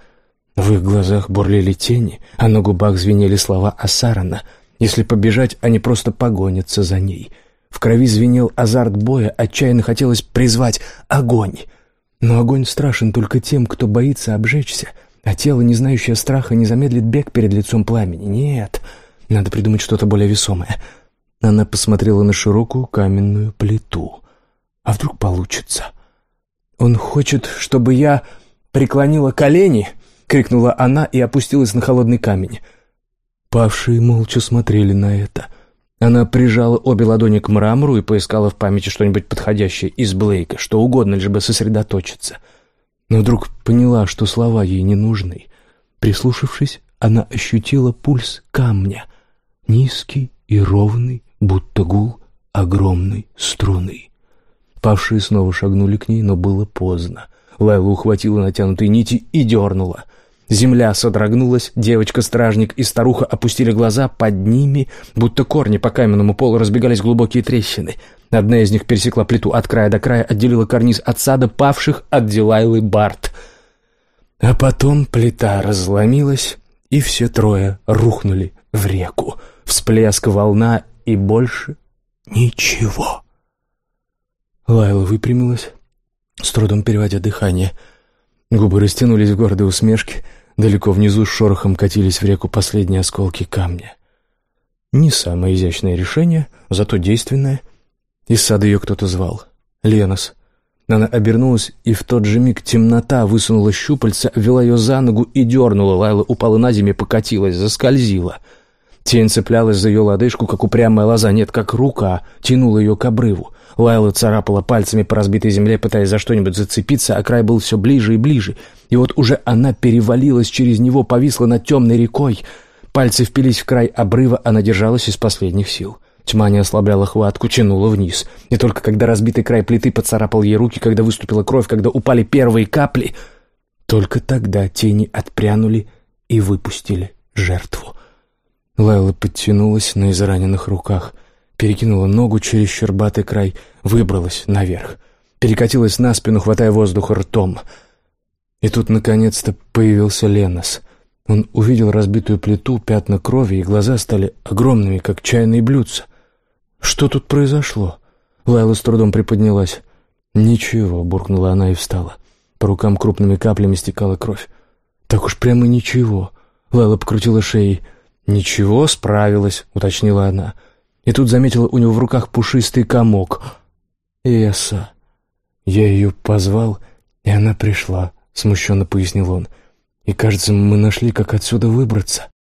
Speaker 1: В их глазах бурлили тени, а на губах звенели слова Асарана. Если побежать, они просто погонятся за ней. В крови звенел азарт боя, отчаянно хотелось призвать огонь. Но огонь страшен только тем, кто боится обжечься — а тело, не знающее страха, не замедлит бег перед лицом пламени. Нет, надо придумать что-то более весомое. Она посмотрела на широкую каменную плиту. А вдруг получится? «Он хочет, чтобы я преклонила колени?» — крикнула она и опустилась на холодный камень. Павшие молча смотрели на это. Она прижала обе ладони к мрамору и поискала в памяти что-нибудь подходящее из Блейка, что угодно, лишь бы сосредоточиться. Но вдруг поняла, что слова ей не нужны. Прислушавшись, она ощутила пульс камня, низкий и ровный, будто гул огромной струны. Павшие снова шагнули к ней, но было поздно. Лайла ухватила натянутые нити и дернула. Земля содрогнулась, девочка-стражник и старуха опустили глаза, под ними, будто корни по каменному полу разбегались глубокие трещины. Одна из них пересекла плиту от края до края, отделила карниз от сада павших от Дилайлы Барт. А потом плита разломилась, и все трое рухнули в реку. Всплеск, волна и больше ничего. Лайла выпрямилась, с трудом переводя дыхание. Губы растянулись в гордой усмешке, далеко внизу с шорохом катились в реку последние осколки камня. Не самое изящное решение, зато действенное. Из сада ее кто-то звал. Ленос. Она обернулась, и в тот же миг темнота высунула щупальца, вела ее за ногу и дернула. Лайла упала на землю, покатилась, заскользила — Тень цеплялась за ее лодыжку, как упрямая лоза, нет, как рука, тянула ее к обрыву. Лайла царапала пальцами по разбитой земле, пытаясь за что-нибудь зацепиться, а край был все ближе и ближе. И вот уже она перевалилась через него, повисла над темной рекой. Пальцы впились в край обрыва, она держалась из последних сил. Тьма не ослабляла хватку, тянула вниз. И только когда разбитый край плиты поцарапал ей руки, когда выступила кровь, когда упали первые капли, только тогда тени отпрянули и выпустили жертву. Лайла подтянулась на израненных руках, перекинула ногу через щербатый край, выбралась наверх, перекатилась на спину, хватая воздух ртом. И тут, наконец-то, появился Ленос. Он увидел разбитую плиту, пятна крови, и глаза стали огромными, как чайные блюдца. Что тут произошло? Лайла с трудом приподнялась. «Ничего», — буркнула она и встала. По рукам крупными каплями стекала кровь. «Так уж прямо ничего». Лайла покрутила шеей. «Ничего, справилась», — уточнила она. И тут заметила у него в руках пушистый комок. «Эса». Я ее позвал, и она пришла, — смущенно пояснил он. «И, кажется, мы нашли, как отсюда выбраться».